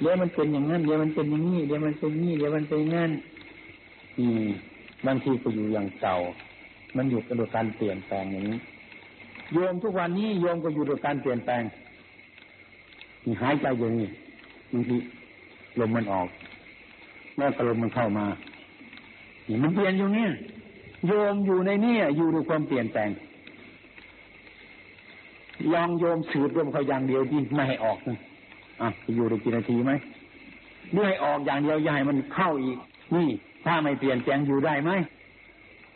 เดี๋ยวมันเป็นอย่างนั้นเดี๋ยวมันเป็นอย่างนี้เดี๋ยวมันเป็นนี้เดี๋ยวมันเป็นงั้นอืมบางทีก็อยู่อย่างเก่า มันอยู่กับการเปลี่ยนแปลงอย่างนี้โยมทุกวันนี้โยมก็อยู่กับการเปลี่ยนแปลงมีหายใจอย่างนี้บางทีลมมันออกแม่กลมมันเข้ามา มันเปลี่ยนอยู่เนี่ย โยมอยู่ในเนี่ย อยู่ด้วยความเปลี่ยนแปลงลองโยมสืบรวมเขาอย่างเดียวดีไม่ให้ออกนะอะอยู่ได้กี่นาทีไหมเมื่ออกอย่างเดียวอย่าให้มันเข้าอีก นี่ถ้าไม่เปลี่ยนแปลงอยู่ได้ไหม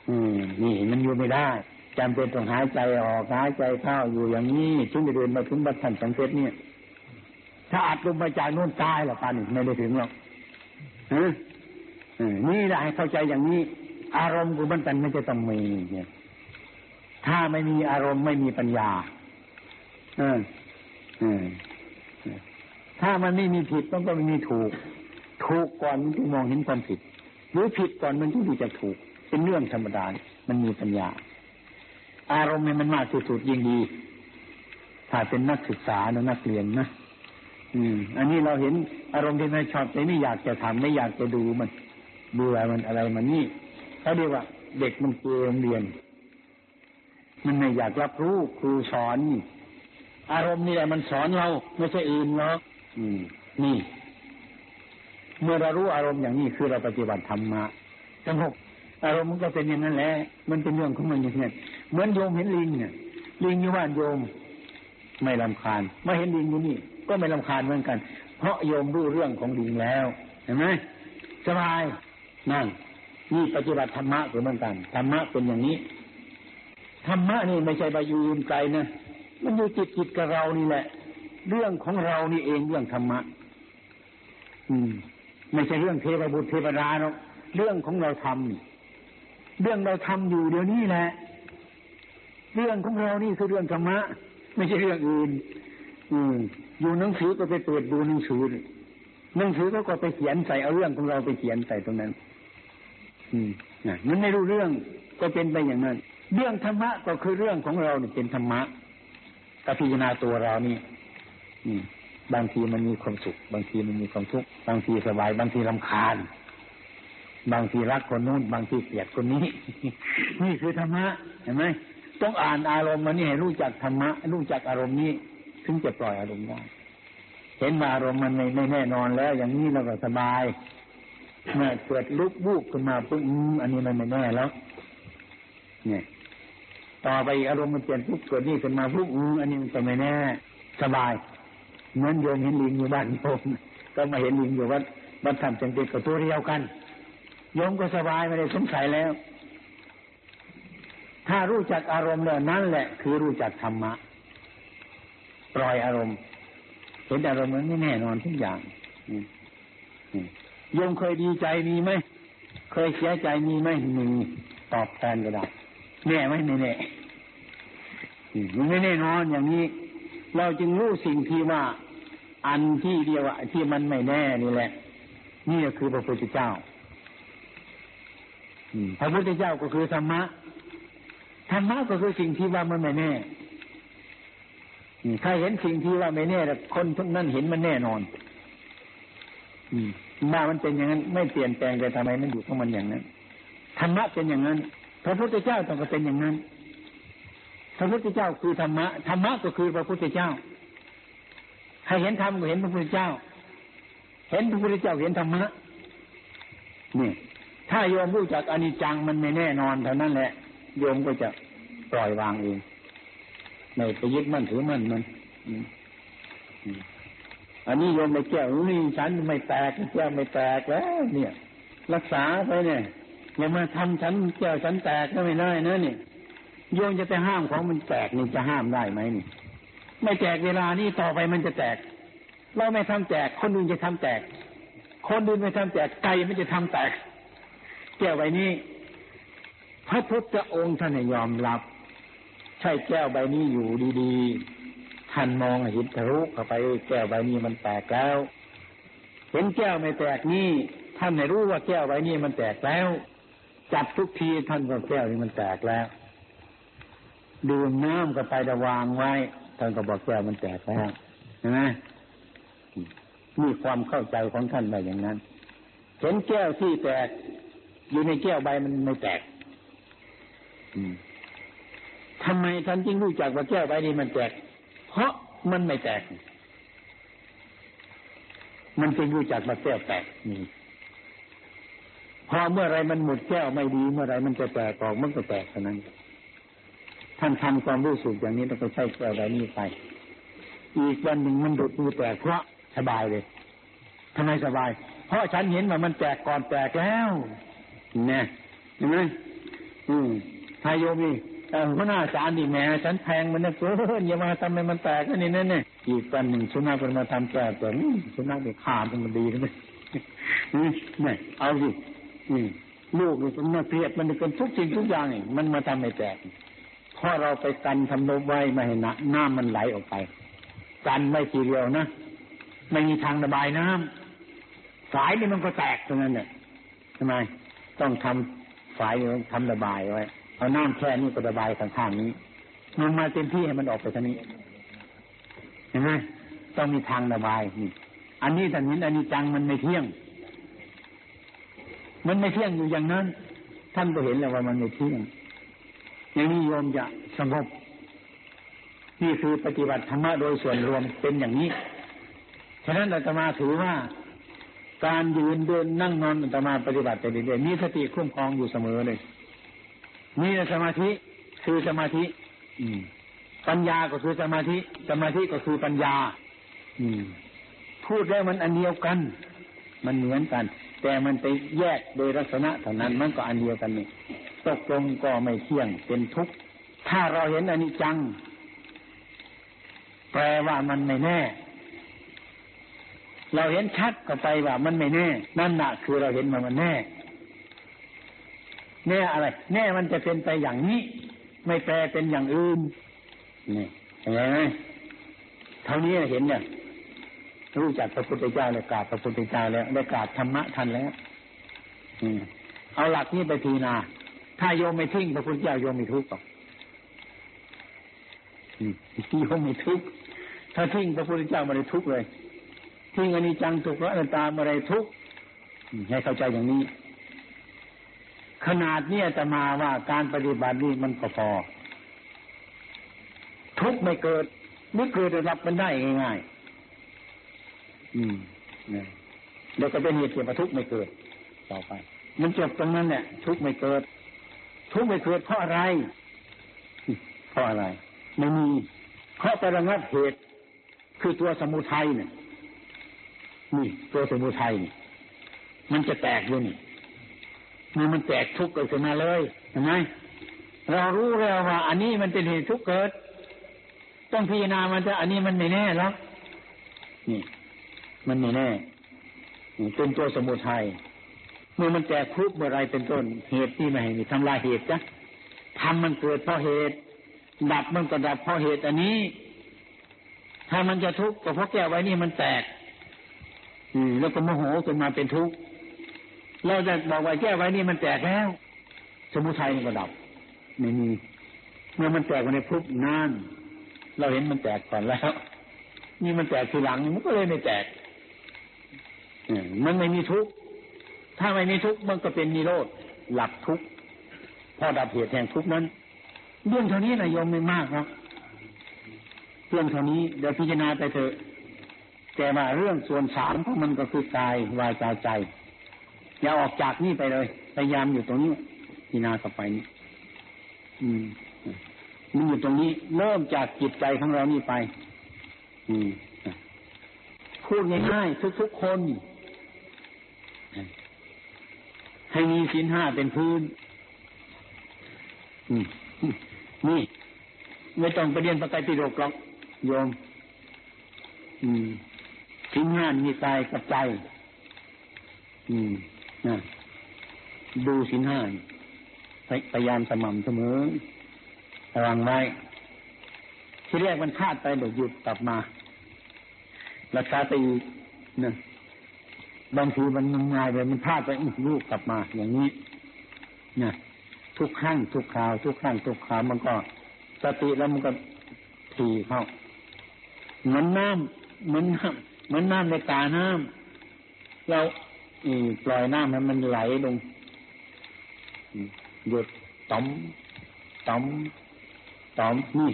อืมนี่มันอยู่ไม่ได้จำเป็นต้องหายใจออกหายใจเข้าอยู่อย่างนี้ถึงจะเดินมาถึงบัตรทันสังเกตเนี่ย ถ้าอัดลงไปจากนู่นตายหรอปานี่ไม่ได้ถึงหรอกฮะ นี่แหละให้เข้าใจอย่างนี้ อารมณ์กูมันเป็นไม่จะต้องมีเนี่ย ถ้าไม่มีอารมณ์ไม่มีปัญญา เออเออถ้ามันไม่มีผิดมันก็ไม่มีถูก ถูกก่อนมันจึงมองเห็นความผิด หรือผิดก่อนมันจึงดูจะถูก เป็นเรื่องธรรมดา มันมีปัญญา อารมณ์เนี่ยมันมากสุดๆยิ่งดี ถ้าเป็นนักศึกษาหรือนักเรียนนะอืม อันนี้เราเห็นอารมณ์ที่ไม่ชอบใจไม่อยากจะทำไม่อยากจะดูมัน เบื่อมันอะไรมันนี่เขาเรียกว่า เด็กมันเกลียเรียน มันไม่อยากรับรู้ครูสอนอารมณ์นี่แหละมันสอนเราไม่ใช่อื่นเนาะอืมนี่ เมื่อเรารู้อารมณ์อย่างนี้คือเราปฏิบัติธรรมะสงบอารมณ์มันก็เป็นอย่างนั้นแหละ มันเป็นเรื่องของมันอย่างนี้เหมือนโยมเห็นลิงเนี่ย ลิงอยู่บ้านโยม ไม่ลำคาญมาเห็นลิงอยู่นี่ ก็ไม่ลำคาญเหมือนกัน เพราะโยมรู้เรื่องของลิงแล้ว เห็นไหมสบาย นั่นนี่ปฏิบัติธรรมะเหมือนกันธรรมะเป็นอย่างนี้ธรรมะนี่ไม่ใช่ไปยืนไกลนะมันอยู่จิตจิตกับเรานี่แหละ เรื่องของเรานี่เองเรื่องธรรมะ อืม ไม่ใช่เรื่องเทวบุตรเทวดาหรอกเรื่องของเราทำเรื่องเราทำอยู่เดี๋ยวนี้แหละ เรื่องของเรานี่คือเรื่องธรรมะ ไม่ใช่เรื่องอื่น อืม อยู่หนังสือก็ไปเปิดดูหนังสือหนังสือก็ก็ไปเขียนใส่เอาเรื่องของเราไปเขียนใส่ตรงนั้น มันไม่รู้เรื่องก็เป็นไปอย่างนั้น เรื่องธรรมะก็คือเรื่องของเราเนี่ยเป็นธรรมะกับพิจารณาตัวเรานี่บางทีมันมีความสุข บางทีมันมีความทุกข์บางทีสบาย บางทีลำคาญ บางทีรักคนนู้น บางทีเกลียดคนนี้ นี่คือธรรมะเห็นไหมต้องอ่านอารมณ์มันนี่ให้รู้จักธรรมะรู้จักอารมณ์นี้ถึงจะปล่อยอารมณ์ได้เห็นมาอารมณ์มันไม่ไม่แน่นอนแล้ว อย่างนี้เราก็สบาย เมื่อเกิดลุกวูบขึ้นมาปุ๊บอันนี้มันไม่แน่แล้วเนี่ยต่อไปอารมณ์มันเปลี่ยนปุ๊บเกิดนี่ขึ้นมาปุ๊บอันนี้มันก็ไม่แน่สบายเหมือนโยมเห็นลิงอยู่บ้านโยมก็มาเห็นลิงอยู่วัดบัดทำจังเด็กกับตัวเดียวกันโยมก็สบายไม่ได้สงสัยแล้ว ถ้ารู้จักอารมณ์แล้วนั่นแหละ คือรู้จักธรรมะปล่อยอารมณ์ เห็นอารมณ์มันไม่แน่นอนทุกอย่าง โยมเคยดีใจมีไหมเคยเสียใจมีไหมมีตอบแทนก็ได้แน่ไหมไม่แน่มันไม่แน่นอนอย่างนี้ เราจึงรู้สิ่งที่ว่า อันที่เรียวที่มันไม่แน่นี่แหละ นี่ก็คือพระพุทธเจ้าพระพุทธเจ้าก็คือธรรมะธรรมะก็คือสิ่งที่ว่ามันไม่แน่ถ้าเห็นสิ่งที่ว่าไม่แน่คนทุกนั้นเห็นมันแน่นอน อืมว่ามันเป็นอย่างนั้น ไม่เปลี่ยนแปลงไปทำไมมันอยู่ของมันอย่างนั้นธรรมะเป็นอย่างนั้น พระพุทธเจ้าต้องเป็นอย่างนั้น พระพุทธเจ้าคือธรรมะธรรมะก็คือพระพุทธเจ้าใครเห็นธรรมก็เห็นพระพุทธเจ้า เห็นพระพุทธเจ้าเห็นธรรมะนี่ถ้าโยมรู้จักอนิจจังมันไม่แน่นอนเท่านั้นแหละ โยมก็จะปล่อยวางเองไม่ไปยึดมั่นถือมั่นมัน อันนี้โยมไม่แก้วนี่ฉันไม่แตกแก้วไม่แตกแล้ว เนี่ย รักษาไปเนี่ยอย่ามาทำฉันแก้วฉันแตกก็ไม่ได้นะนี่โยมจะไปห้ามของมันแตกนี่จะห้ามได้ไหมนี่ ไม่แตกเวลานี้ต่อไปมันจะแตก เราไม่ทำแตก คนอื่นจะทำแตก คนอื่นไม่ทำแตกไก่มันจะทำแตก แก้วใบนี้ พระพุทธองค์ท่านยอมรับ ใช่แก้วใบนี้อยู่ดีๆ ท่านมองเห็นทะลุเข้าไปแก้วใบนี้มันแตกแล้ว เห็นแก้วไม่แตกนี่ท่านไม่รู้ว่าแก้วใบนี้มันแตกแล้ว จับทุกทีท่านก็แก้วนี้มันแตกแล้วดื่มน้ำก็ไประวางไว้ ท่านก็บอกแก้วมันแตกแล้วนไหมมีความเข้าใจของท่านไปอย่างนั้น เห็นแก้วที่แตก อยู่ในแก้วใบมันไม่แตกทำไมท่านจึงรู้จักว่าแก้วใบนี้มันแตก เพราะมันไม่แตก มันจึงรู้จักว่าแก้วแตกนี่พอเมื่อไรมันหมดแก้วไม่ดีเมื่อไรมันจะแตกออกมันก็แตกเท่านั้น ท่านทำความรู้สึกอย่างนี้ต้องไปใช้แก้วใบนี้ไป อีกวันหนึ่งมันดุดมือแตกเพราะสบายเลยทำไมสบาย เพราะฉันเห็นว่ามันแตกก่อนแตกแล้วเนี่ยเห็นไหมอืมทายโยมีเออ พระนาจารย์นี่แม่ฉันแพงมันนะเกินอย่ามาทำให้มันแตกกันนี่นั่นเนี่ยอีกวันหนึ่งสุนัขเป็นมาทำแตกแต่สุนัขเนี่ยขาดมันดีนะเนี่ยเอาสิลูกมันมาเพียดมันเป็นทุกสิ่งทุกอย่างมันมาทำให้แตกพราะเราไปกันทำนบไว้ไม่ให้น้ำมันไหลออกไป กันไม่ทีเดียวนะไม่มีทางระบายน้ำสายนี่มันก็แตกตรงนั้นเนี่ยทำไมต้องทำฝายทำระบายไว้ เอาน้ำแค่นี้ก็ระบายข้างๆนี้มันมาเต็มที่ให้มันออกไปทางนี้เห็นไหมต้องมีทางระบายนี่อันนี้ท่านเห็นอันนี้จังมันไม่เที่ยง มันไม่เที่ยงอยู่อย่างนั้น ท่านก็เห็นแล้วว่ามันไม่เที่ยง อย่างนี้โยมจะสงบนี่คือปฏิบัติธรรมะโดยส่วนรวมเป็นอย่างนี้ ฉะนั้นอาตมาถือว่าการยืนเดินนั่งนอนอัตมาปฏิบัติไปเรื่อยๆมีสติคุ้มครองอยู่เสมอเลย นี่สมาธิคือสมาธิ อืม ปัญญาก็คือสมาธิ สมาธิก็คือปัญญา อืม พูดแล้วมันอันเดียวกัน มันเหมือนกัน แต่มันไปแยกโดยลักษณะเท่านั้นมันก็อันเดียวกันนี่ตกลงก็ไม่เที่ยงเป็นทุกข์ถ้าเราเห็นอนิจจัง แปลว่ามันไม่แน่ เราเห็นชัดก็ไปว่ามันไม่แน่ นั่นหนะคือเราเห็นมันมันแน่ แน่อะไร แน่มันจะเป็นไปอย่างนี้ ไม่แปลเป็นอย่างอื่นนี่เห็นไหมเท่านี้เห็นเนี่ยรู้จักพระพุทธเจ้าเลยกราบพระพุทธเจ้าแล้วได้กราบธรรมะทันแล้วอืเอาหลักนี้ไปทีนา ถ้าโยมไม่ทิ้งพระพุทธเจ้าโยมไม่ทุกข์หรอกโยมไม่ทุกข์ถ้าทิ้งพระพุทธเจ้าไม่ได้ทุกข์เลยทิ้งอนิจจังทุกข์ละตามอะไรทุกข์ให้เข้าใจอย่างนี้ ขนาดนี้จะมาว่าการปฏิบัตินี่มันก็พอ ทุกไม่เกิดไม่เกิดจะรับมันได้ง่ายๆอืมเนี่ยเดี๋ยวก็เป็นเหตุเกี่ยวกับทุกไม่เกิด ต่อไป มันจบตรงนั้นเนี่ยทุกไม่เกิด ทุกไม่เกิดเพราะอะไรเพราะอะไรไม่มีเพราะไประงับเหตุ คือตัวสมุทัยเนี่ยนี่ตัวสมุทัยนี่มันจะแตกอยู่นี่ นมันแตกทุกข์เกิดขึ้นมาเลยเห็นไหมเรารู้แล้วว่า อันนี้มันเป็นเหตุทุกข์เกิด ต้องพิจารณามันจะอันนี้มันไม่แน่หรอกนี่ มันไม่แน่เป็นตัวสมุทัยเมื่อมันแตกทุกข์เมื่อไรเป็นต้นเหตุที่ไม่ให้ทำลายเหตุจ้ะทำมันเกิดเพราะเหตุ ดับมันก็ดับเพราะเหตุอันนี้ ถ้ามันจะทุกข์ก็เพราะแก้วไว้นี่มันแตก อืแล้วก็โมโหขึ้นมาเป็นทุกข์ เราจะบอกว่าแก้ไว้นี่มันแตกแล้ว สมุทัยมันก็ดับไม่มีเมื่อมันแตกมาในพุบนานเราเห็นมันแตกก่อนแล้ว นี่มันแตกทีหลังมันก็เลยไม่แตกมันไม่มีทุกข์ถ้าไม่มีทุกข์มันก็เป็นนิโรธหลับทุกข์พอดับเหตุแห่งทุกข์นั้น เรื่องเท่านี้นะโยมไม่มากครับเรื่องเท่านี้เดี๋ยวพิจารณาไปเถอะแต่ว่าเรื่องส่วนสามของมันก็คือกายวาจาใจ อย่าออกจากนี่ไปเลย พยายามอยู่ตรงนี้พิจารณาต่อไปนี้อืมมันอยู่ตรงนี้เริ่มจากจิตใจของเรานี่ไป อืมพูดง่ายๆทุกๆคน ให้มีสินห้าเป็นพื้นอืมนี่ไม่ต้องไปเรียนประกายปิโรกหรอกโยมอืมสินห้ามีกายกับใจ อืม ดูสินห้าพยายามสม่ำเสมอระวังไว้ ที่แรกมันคาดไปเดี๋ยวหยุดกลับมาราคาไปอีกนะบางทีมันง่ายไปมันพลาดไปลูกกลับมา อย่างนี้นะทุกครั้งทุกคราว ทุกครั้งทุกคราวมันก็สติแล้วมันก็ทีเข้าเหมือนน้ำเหมือนน้ำเหมือนน้ำในตาน้ำเรา ปล่อยน้ำให้มันไหลลงหยดต่อมต่อมต่อมนี่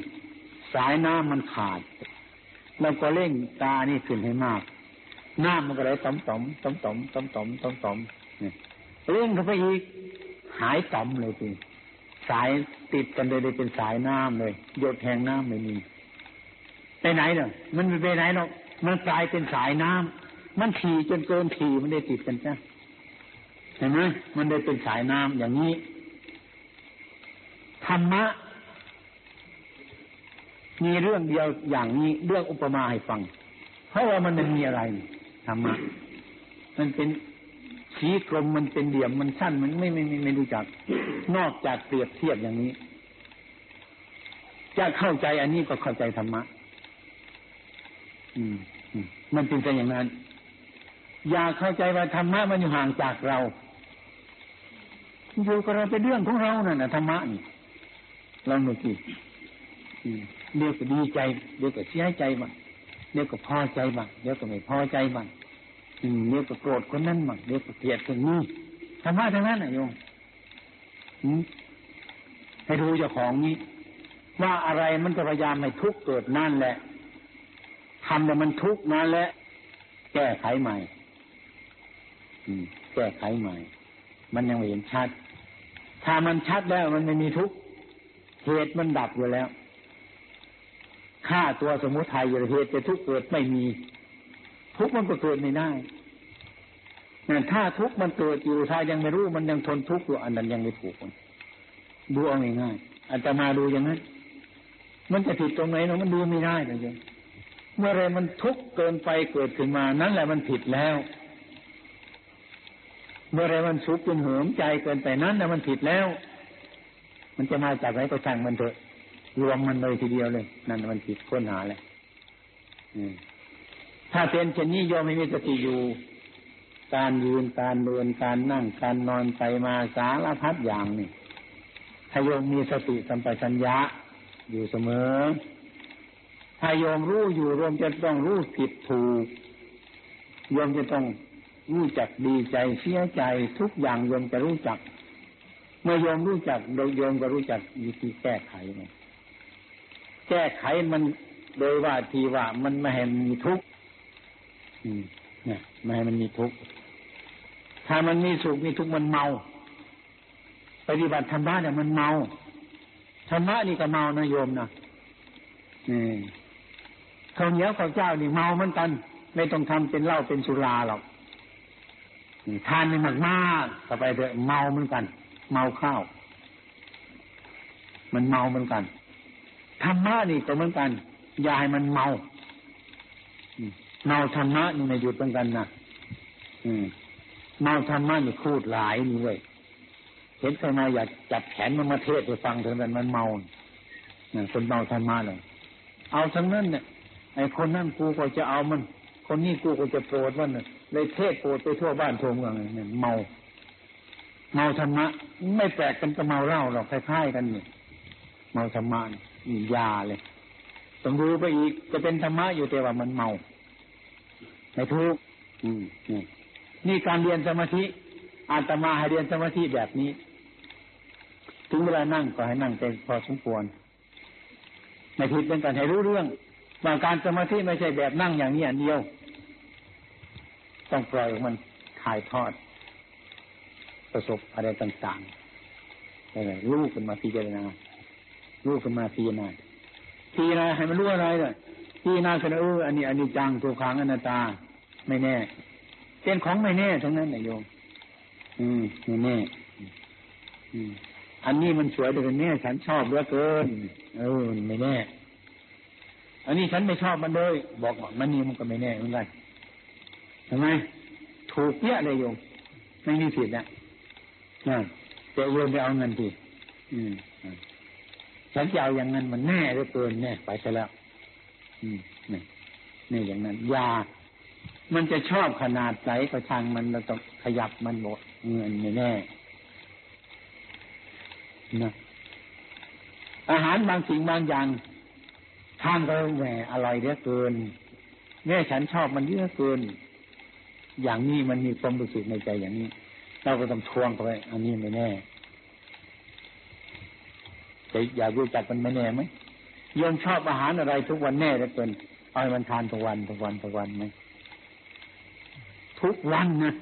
สายน้ำมันขาดเราก็เร่งตานี่ขึ้นให้มาก น้ำมันก็เลยต่อมต่อมต่อมต่อมต่อมต่อมต่อมต่อมเนี่ยเร่งเข้าไปอีก หายต่อมเลยทีสายติดกันเลยเลยเป็นสายน้ำเลยหยดแห่งน้ำไม่มีไปไหนเนาะมันไปไหนเนาะมันกลายเป็นสายน้ำ มันถี่จนเกินถี่มันได้ติดกันจ้ะเห็นไหมมันได้เป็นสายน้ำอย่างนี้ธรรมะ มีเรื่องเดียวอย่างนี้เรื่องอุปมาให้ฟัง เพราะว่ามันไม่มีอะไรธรรมะมันเป็นสีกลมมันเป็นเดี่ยมมันสั้นมันไม่ไม่ไม่ไม่รู้จัก นอกจากเปรียบเทียบอย่างนี้ จะเข้าใจอันนี้ก็เข้าใจธรรมะ อืมมันเป็นไปอย่างนั้น อยากเข้าใจว่าธรรมะมันอยู่ห่างจากเรา อยู่กับเราเป็นเรื่องของเรานั่นนะธรรมะนี่เราหนุกี่เดี๋ยวก็ดีใจ เดี๋ยวก็เสียใจบ้างเดี๋ยวก็พอใจบ้างเดี๋ยวก็ไม่พอใจบ้างเดี๋ยวก็โกรธคนนั้นบ้างเดี๋ยวก็เกลียดคนนี้ธรรมะทั้งนั้นนะโยมให้ดูเจ้าของนี้ ว่าอะไรมันจะพยายามให้ทุกข์เกิดนั่นแหละทำแต่มันทุกข์นั่นแหละแก้ไขใหม่ แก้ไขใหม่ มันยังไม่เห็นชัด ถ้ามันชัดแล้วมันไม่มีทุกข์เหตุมันดับอยู่แล้วฆ่าตัวสมุทัยอยู่เหตุจะทุกข์เกิดไม่มี ทุกข์มันก็เกิดไม่ได้นั่นถ้าทุกข์มันเกิดอยู่ถ้ายังไม่รู้มันยังทนทุกข์อยู่อันนั้นยังไม่ถูกดูเอาง่ายๆอาจจะมาดูอย่างนั้น มันจะผิดตรงไหนเนาะมันดูไม่ได้เลยเมื่อไรมันทุกข์เกินไปเกิดขึ้นมา นั่นแหละมันผิดแล้ว เมื่อไรมันสุขจนเหิมใจเกินไปนั้นนะมันผิดแล้ว มันจะมาจากไหนก็ช่างมันเถอะ รวมมันเลยทีเดียวเลย นั่นมันผิดค้นหาเลยถ้าเป็นเช่นนี้โยมไม่มีสติอยู่ การยืนการเดินการนั่งการนอนไปมาสารพัดอย่างนี่ถ้าโยมมีสติสัมปชัญญะอยู่เสมอ ถ้าโยมรู้อยู่รวมจะต้องรู้ผิดถูกโยมจะต้อง รู้จักดีใจเสียใจทุกอย่างโยมจะรู้จัก เมื่อโยมรู้จักโดยโยมก็รู้จักวิธีแก้ไขไงแก้ไขมันโดยว่าทีว่ามันไม่ให้มีทุกข์เนี่ยไม่ให้มันมีทุกข์ถ้ามันมีสุขมีทุกข์มันเมา ปฏิบัติธรรมะเนี่ยมันเมาธรรมะนี่ก็เมานะโยมนะนี่ข้าวเหนียวข้าวเจ้านี่เมาเหมือนกัน ไม่ต้องทำเป็นเหล้าเป็นสุราหรอก ทานนี่มากมากต่อไปเถอะเมาเหมือนกัน เมาข้าว มันเมาเหมือนกันธรรมะนี่ก็เหมือนกันยาให้มันเมาเมาธรรมะนี่ไม่หยุดเหมือนกันนะเมาธรรมะนี่พูดหลายนี่เว้ยเห็นใครมาอยากจับแขนมันมาเทศไปฟังถึงกันมันเมานี่คนเมาธรรมะเลยเอาทั้งนั้นเนี่ยไอ้คนนั่นกูก็จะเอามัน คนนี้กูก็จะโปรดมันเลยเทศโปรดไปทั่วบ้านทั่วเมืองเนี่ยเมา เมาธรรมะ ไม่แปลกกันกับเมาเหล้าหรอกคล้ายๆกันเนี่ยเมาธรรมะนี่ยาเลยต้องรู้ไปอีกจะเป็นธรรมะอยู่แต่ว่ามันเมาไม่ทุกอืมนี่นี่การเรียนสมาธิอาตมาให้เรียนสมาธิแบบนี้ ถึงเวลานั่งก็ให้นั่งเป็นพอสมควรไม่ผิดเป็นการให้รู้เรื่องว่าการสมาธิไม่ใช่แบบนั่งอย่างนี้อันเดียว ต้องปล่อยมันถ่ายทอด ประสบอะไรต่างๆอะไรรู้ขึ้นมาพิจารณารู้ขึ้นมาพิจารณาพิจารณาให้มันรู้อะไรเลยพิจารณาคือเอออันนี้อันนี้จังตัวขังอนัตตา ไม่แน่เป็นของไม่แน่ทั้งนั้นนายโยม อืมไม่แน่ อืมอันนี้มันสวยแต่เป็นแน่ฉันชอบเหลือเกิน เออไม่แน่ อันนี้ฉันไม่ชอบมันเลย บอกว่ามันนี่มันก็ไม่แน่เหมือนกัน ทำไมถูกเยอะเลยโยมไม่มีผิดนะนะแต่โยมไปเอาเงินทีอืมฉันจะเอาอย่างนั้นมันแน่เหลือเกินแน่ไปซะแล้วอืมนี่นี่อย่างนั้นยามันจะชอบขนาดไหนก็ช่างมันเราต้องขยับมันหมดเงินไม่แน่นะอาหารบางสิ่งบางอย่างท่านก็แหมอร่อยเหลือเกินแม่ฉันชอบมันเยอะเกิน อย่างนี้มันมีความรู้สึกในใจอย่างนี้เราก็ต้องทวงเขาไปอันนี้ไม่แน่แต่อยากรู้จักมันไม่แน่ไหมยมชอบอาหารอะไรทุกวันแน่เลือเกินเอาให้มันทานทุกวันทุกวันทุกวันไหมทุกวันนะ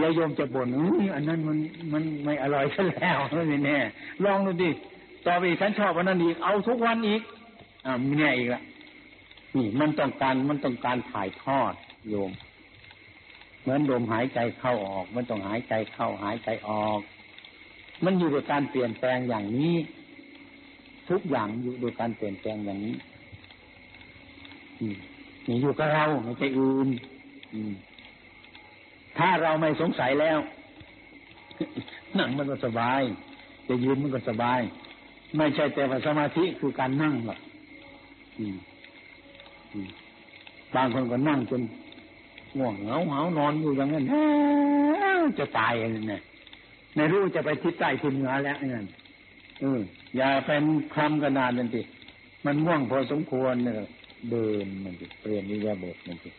ยายโยมจะบ่นอุ้ยอันนั้นมันมันไม่อร่อยซะแล้วไม่แน่ลองดูดิต่อไปฉันชอบอันนั้นอีกเอาทุกวันอีกอ่าไม่แน่อีกละนี่มันต้องการมันต้องการถ่ายทอดโยม เหมือนลมหายใจเข้าออก มันต้องหายใจเข้าหายใจออก มันอยู่ด้วยการเปลี่ยนแปลงอย่างนี้ ทุกอย่างอยู่ด้วยการเปลี่ยนแปลงอย่างนี้อืมนี่อยู่กับเราไม่ใช่อื่นถ้าเราไม่สงสัยแล้วนั่งมันก็สบาย จะยืนมันก็สบาย ไม่ใช่แต่ว่าสมาธิคือการนั่งหรอกบางคนก็นั่งจน ง่วงเหงาเหานอนอยู่อย่างนั้นจะตายอย่างนี้ในรู้จะไปทิศใต้ทิศเหนือแล้วนั่นเอออย่าเป็นคลำกระดานนั่นสิมันง่วงพอสมควรเนี่ยเดินมันสิเปลี่ยนวิญญาบทมันสิ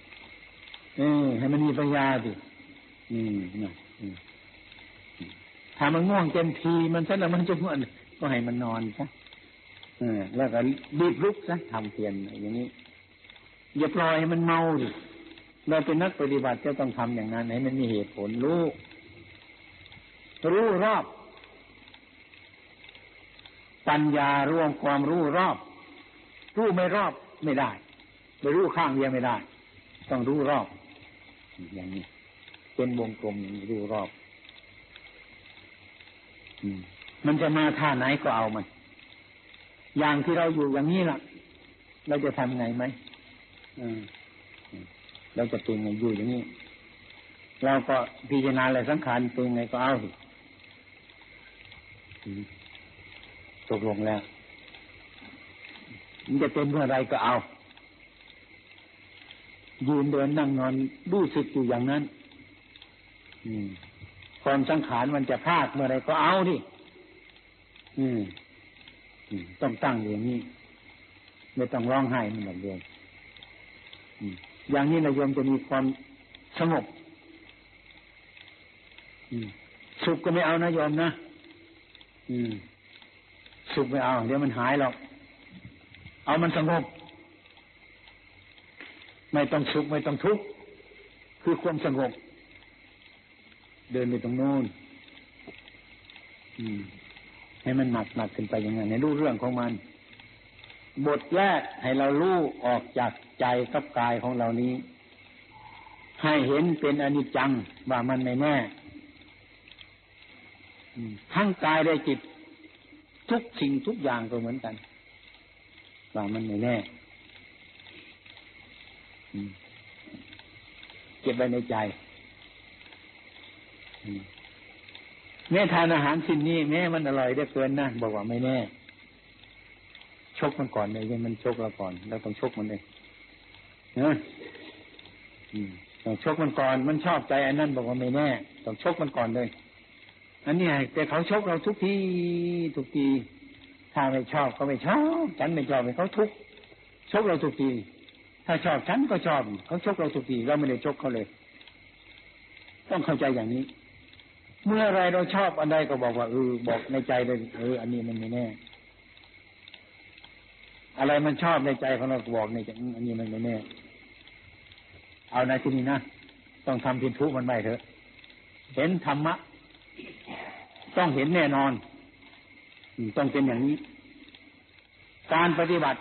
เออให้มันมีปัญญาสิอืมนะถ้ามันง่วงเต็มทีมันซะแล้วมันจะง่วงก็ให้มันนอนซะเออแล้วก็รีบลุกซะทำเพียรอย่างนี้อย่าปล่อยให้มันเมาดิ เราเป็นนักปฏิบัติจะต้องทำอย่างนั้นให้มันมีเหตุผลรู้รู้รอบ ปัญญาร่วมความรู้รอบ รู้ไม่รอบไม่ได้ไปรู้ข้างเดียวไม่ได้ ต้องรู้รอบ อย่างนี้ เป็นวงกลมดูรอบมันจะมาท่าไหนก็เอามัน อย่างที่เราอยู่อย่างนี้ล่ะ เราจะทำไงไหมอืม เราจะเป็นไงอยู่อย่างนี้เราก็พิจารณาอะไรสังขารเป็นไงก็เอาสิตกลงแล้วมันจะเป็นเมื่อไรก็เอา ยืนเดินนั่งนอนรู้สึกอยู่อย่างนั้นความสังขารมันจะพลาดเมื่อไรก็เอาดิต้องตั้งอย่างนี้ ไม่ต้องร้องไห้มันแบบเดิม อย่างนี้นายโยมจะมีความสงบสุขก็ไม่เอานะโยมนะสุขไม่เอา เดี๋ยวมันหายหรอก เอามันสงบ ไม่ต้องสุขไม่ต้องทุกข์คือความสงบ เดินไปตรงโน้นให้มันหนักหนักขึ้นไปอย่างนั้นในรู้เรื่องของมัน บทแรกให้เรารู้ออกจาก ใจกับกายของเรานี้ ให้เห็นเป็นอนิจจังว่ามันไม่แน่ทั้งกายได้จิต ทุกสิ่งทุกอย่างก็เหมือนกันว่ามันไม่แน่เก็บไว้ในใจแม่ทานอาหารชิ้นนี้แม่มันอร่อยได้เกินนะบอกว่าไม่แน่ ชกมันก่อนเลยยังมันชกเราก่อนเราต้องชกมันเลย นะต้องชกมันก่อน มันชอบใจอันนั้นบอกว่าไม่แน่ต้องชกมันก่อนเลยอันนี้แต่เขาชกเราทุกทีทุกทีถ้าไม่ชอบเขาไม่ชอบฉันไม่ชอบเขาทุกชกเราทุกทีถ้าชอบฉันก็ชอบเขาชกเราทุกทีเราไม่ได้ชกเขาเลย ต้องเข้าใจอย่างนี้ เมื่อไรเราชอบอะไรก็บอกว่าเออบอกในใจเลยเอออันนี้มันไม่แน่ อะไรมันชอบในใจของเราบอกในใจอันนี้มันไม่แน่ เอาในที่นี้นะ ต้องทำพินทุมันไปเถอะ เห็นธรรมะ ต้องเห็นแน่นอน ต้องเป็นอย่างนี้ การปฏิบัติ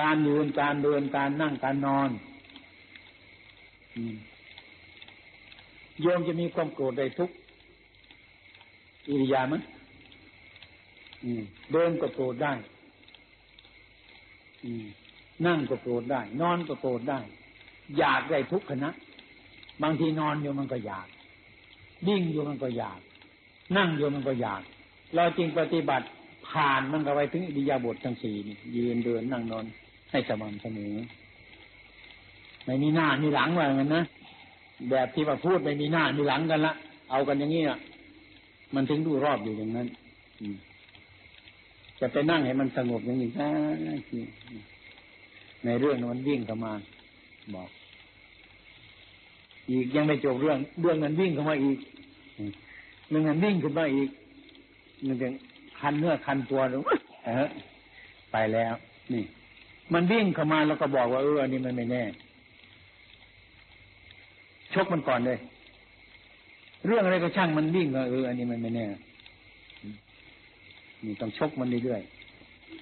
การยืน การเดิน การนั่ง การนอนโยมจะมีความโกรธได้ทุกอิริยามั้ยเดินก็โกรธได้ นั่งก็โกรธได้ นอนก็โกรธได้ อยากได้ทุกขณะ บางทีนอนอยู่มันก็อยากดิ้งอยู่มันก็อยาก นั่งอยู่มันก็อยาก เราจริงปฏิบัติผ่านมันก็ไปถึงอิริยาบถทั้งสี่ยืนเดินนั่งนอนให้สม่ำเสมอไม่มีหน้ามีหลังว่างั้นนะแบบที่ว่าพูดไม่มีหน้ามีหลังกันละเอากันอย่างนี้อะมันถึงดูรอบอยู่อย่างนั้น จะไปนั่งให้มันสงบอย่างนี้นะในเรื่องมันวิ่งเข้ามาบอก อีกยังไม่จบเรื่อง เรื่องนั้นวิ่งเข้ามาอีกเรื่องนั้นวิ่งขึ้นมาอีกมันจะคันเนื้อคันตัวหรือไปแล้ว นี่ มันวิ่งเข้ามาแล้วก็บอกว่าเอออันนี้มันไม่แน่ชกมันก่อนเลย เรื่องอะไรก็ช่างมันวิ่งก็เอออันนี้มันไม่แน่ นี่ต้องชกมันเรื่อย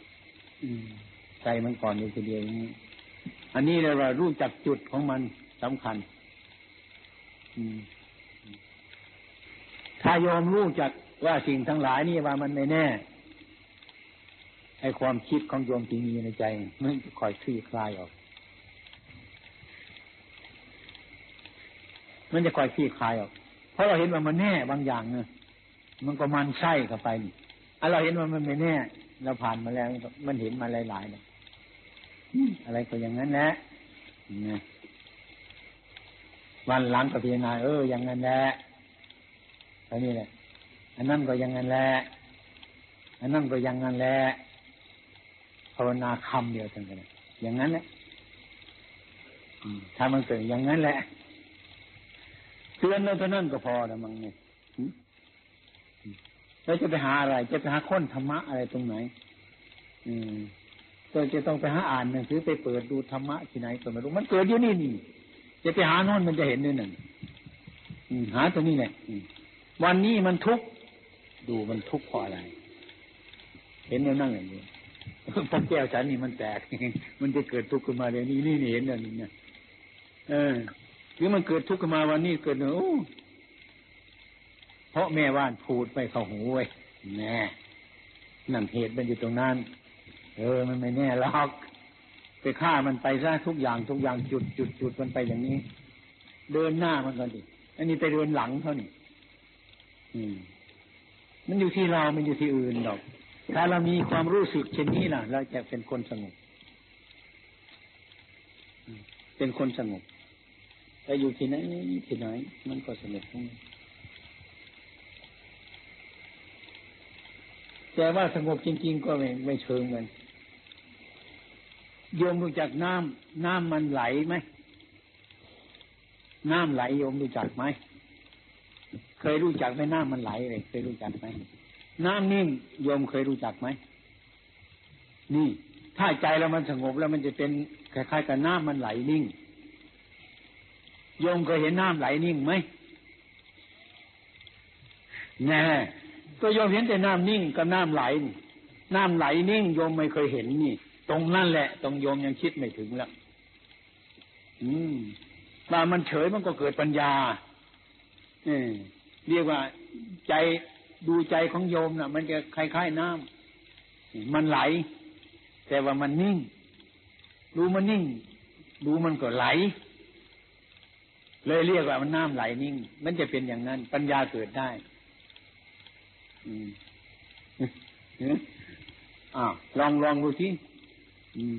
ๆใจมันก่อนเลยทีเดียวอันนี้เรารู้จักจุดของมันสำคัญถ้ายอมรู้จักว่าสิ่งทั้งหลายนี่ว่ามันไม่แน่ไอความคิดของโยมที่มีในใจมันจะคอยคลี่คลายออก มันจะคอยคลี่คลายออก เพราะเราเห็นว่ามันแน่บางอย่างเนยมันก็มันใช่เข้าไปนี่ เราเห็นว่ามันไม่แน่ เราผ่านมาแล้ว มันเห็นมาหลายๆเลยอะไรก็อย่างนั้นแหละวันหลังก็พิจารณาเอออย่างนั้นแหละอันนี้แหละ อันนั้นก็อย่างนั้นแหละ อันนั้นก็อย่างนั้นแหละภาวนาคำเดียวกันกันอย่างนั้นแหละถ้ามันเกิดอย่างนั้นแหละเตือนเราเท่านั้นก็พอแล้วมั้งเนี่ย แล้วจะไปหาอะไร จะไปหาค้นธรรมะอะไรตรงไหน อืมก็จะต้องไปหาอ่านหนังสือไปเปิดดูธรรมะที่ไหนก็ไม่รู้มันเกิดอยู่นี่นี่ จะไปหาโน่นมันจะเห็นด้วยนั่นหาตรงนี้แหละวันนี้มันทุกข์ดูมันทุกข์เพราะอะไร เห็นมันนั่งอย่างนี้พอแก้วฉันนี่มันแตก มันจะเกิดทุกข์ขึ้นมาเลยนี่นี่เห็นอย่างนี้เนี่ยเออหรือมันเกิดทุกข์ขึ้นมาวันนี้เกิดเนอะเพ ราะแม่ว่านพูดไปเข้าหูไว้แน่นั่นเหตุมันอยู่ตรงนั้น เออ มันไม่แน่หรอกไปฆ่ามันไปซะทุกอย่างทุกอย่างจุดจุดจุดมันไปอย่างนี้ เดินหน้ามันก่อนดิอันนี้ไปเดินหลังเท่านี้อืม มันอยู่ที่เรา มันอยู่ที่อื่นดอก ถ้าเรามีความรู้สึกเช่นนี้ล่ะ เราจะเป็นคนสงบเป็นคนสงบแต่อยู่ที่ไหนที่ไหนมันก็สงบทั้งนั้น แต่ว่าสงบจริง ๆ ก็ไม่ไม่เชิงกันโยมรู้จักน้ำน้ำมันไหลไหมน้ำไหลโยมรู้จักไหมเคยรู้จักไหมน้ำมันไหลเลยเคยรู้จักไหมน้ำนิ่งโยมเคยรู้จักไหมนี่ถ้าใจเรามันสงบแล้วมันจะเป็นคล้ายๆกับน้ำมันไหลนิ่งโยมเคยเห็นน้ำไหลนิ่งไหมแน่ ก็โยมเห็นแต่น้ำนิ่งกับน้ำไหลน้ำไหลนิ่งโยมไม่เคยเห็นนี่ ตรงนั่นแหละ ตรงโยมยังคิดไม่ถึงแล้วอืมว่ามันเฉยมันก็เกิดปัญญาเอเรียกว่าใจดูใจของโยมนะ่ะ มันจะคล้ายๆน้ำมันไหล แต่ว่ามันนิ่ง ดูมันนิ่ง ดูมันก็ไหล เลยเรียกว่ามันน้ำไหลนิ่ง มันจะเป็นอย่างนั้น ปัญญาเกิดได้ อ้าวลองลองดูสิอืม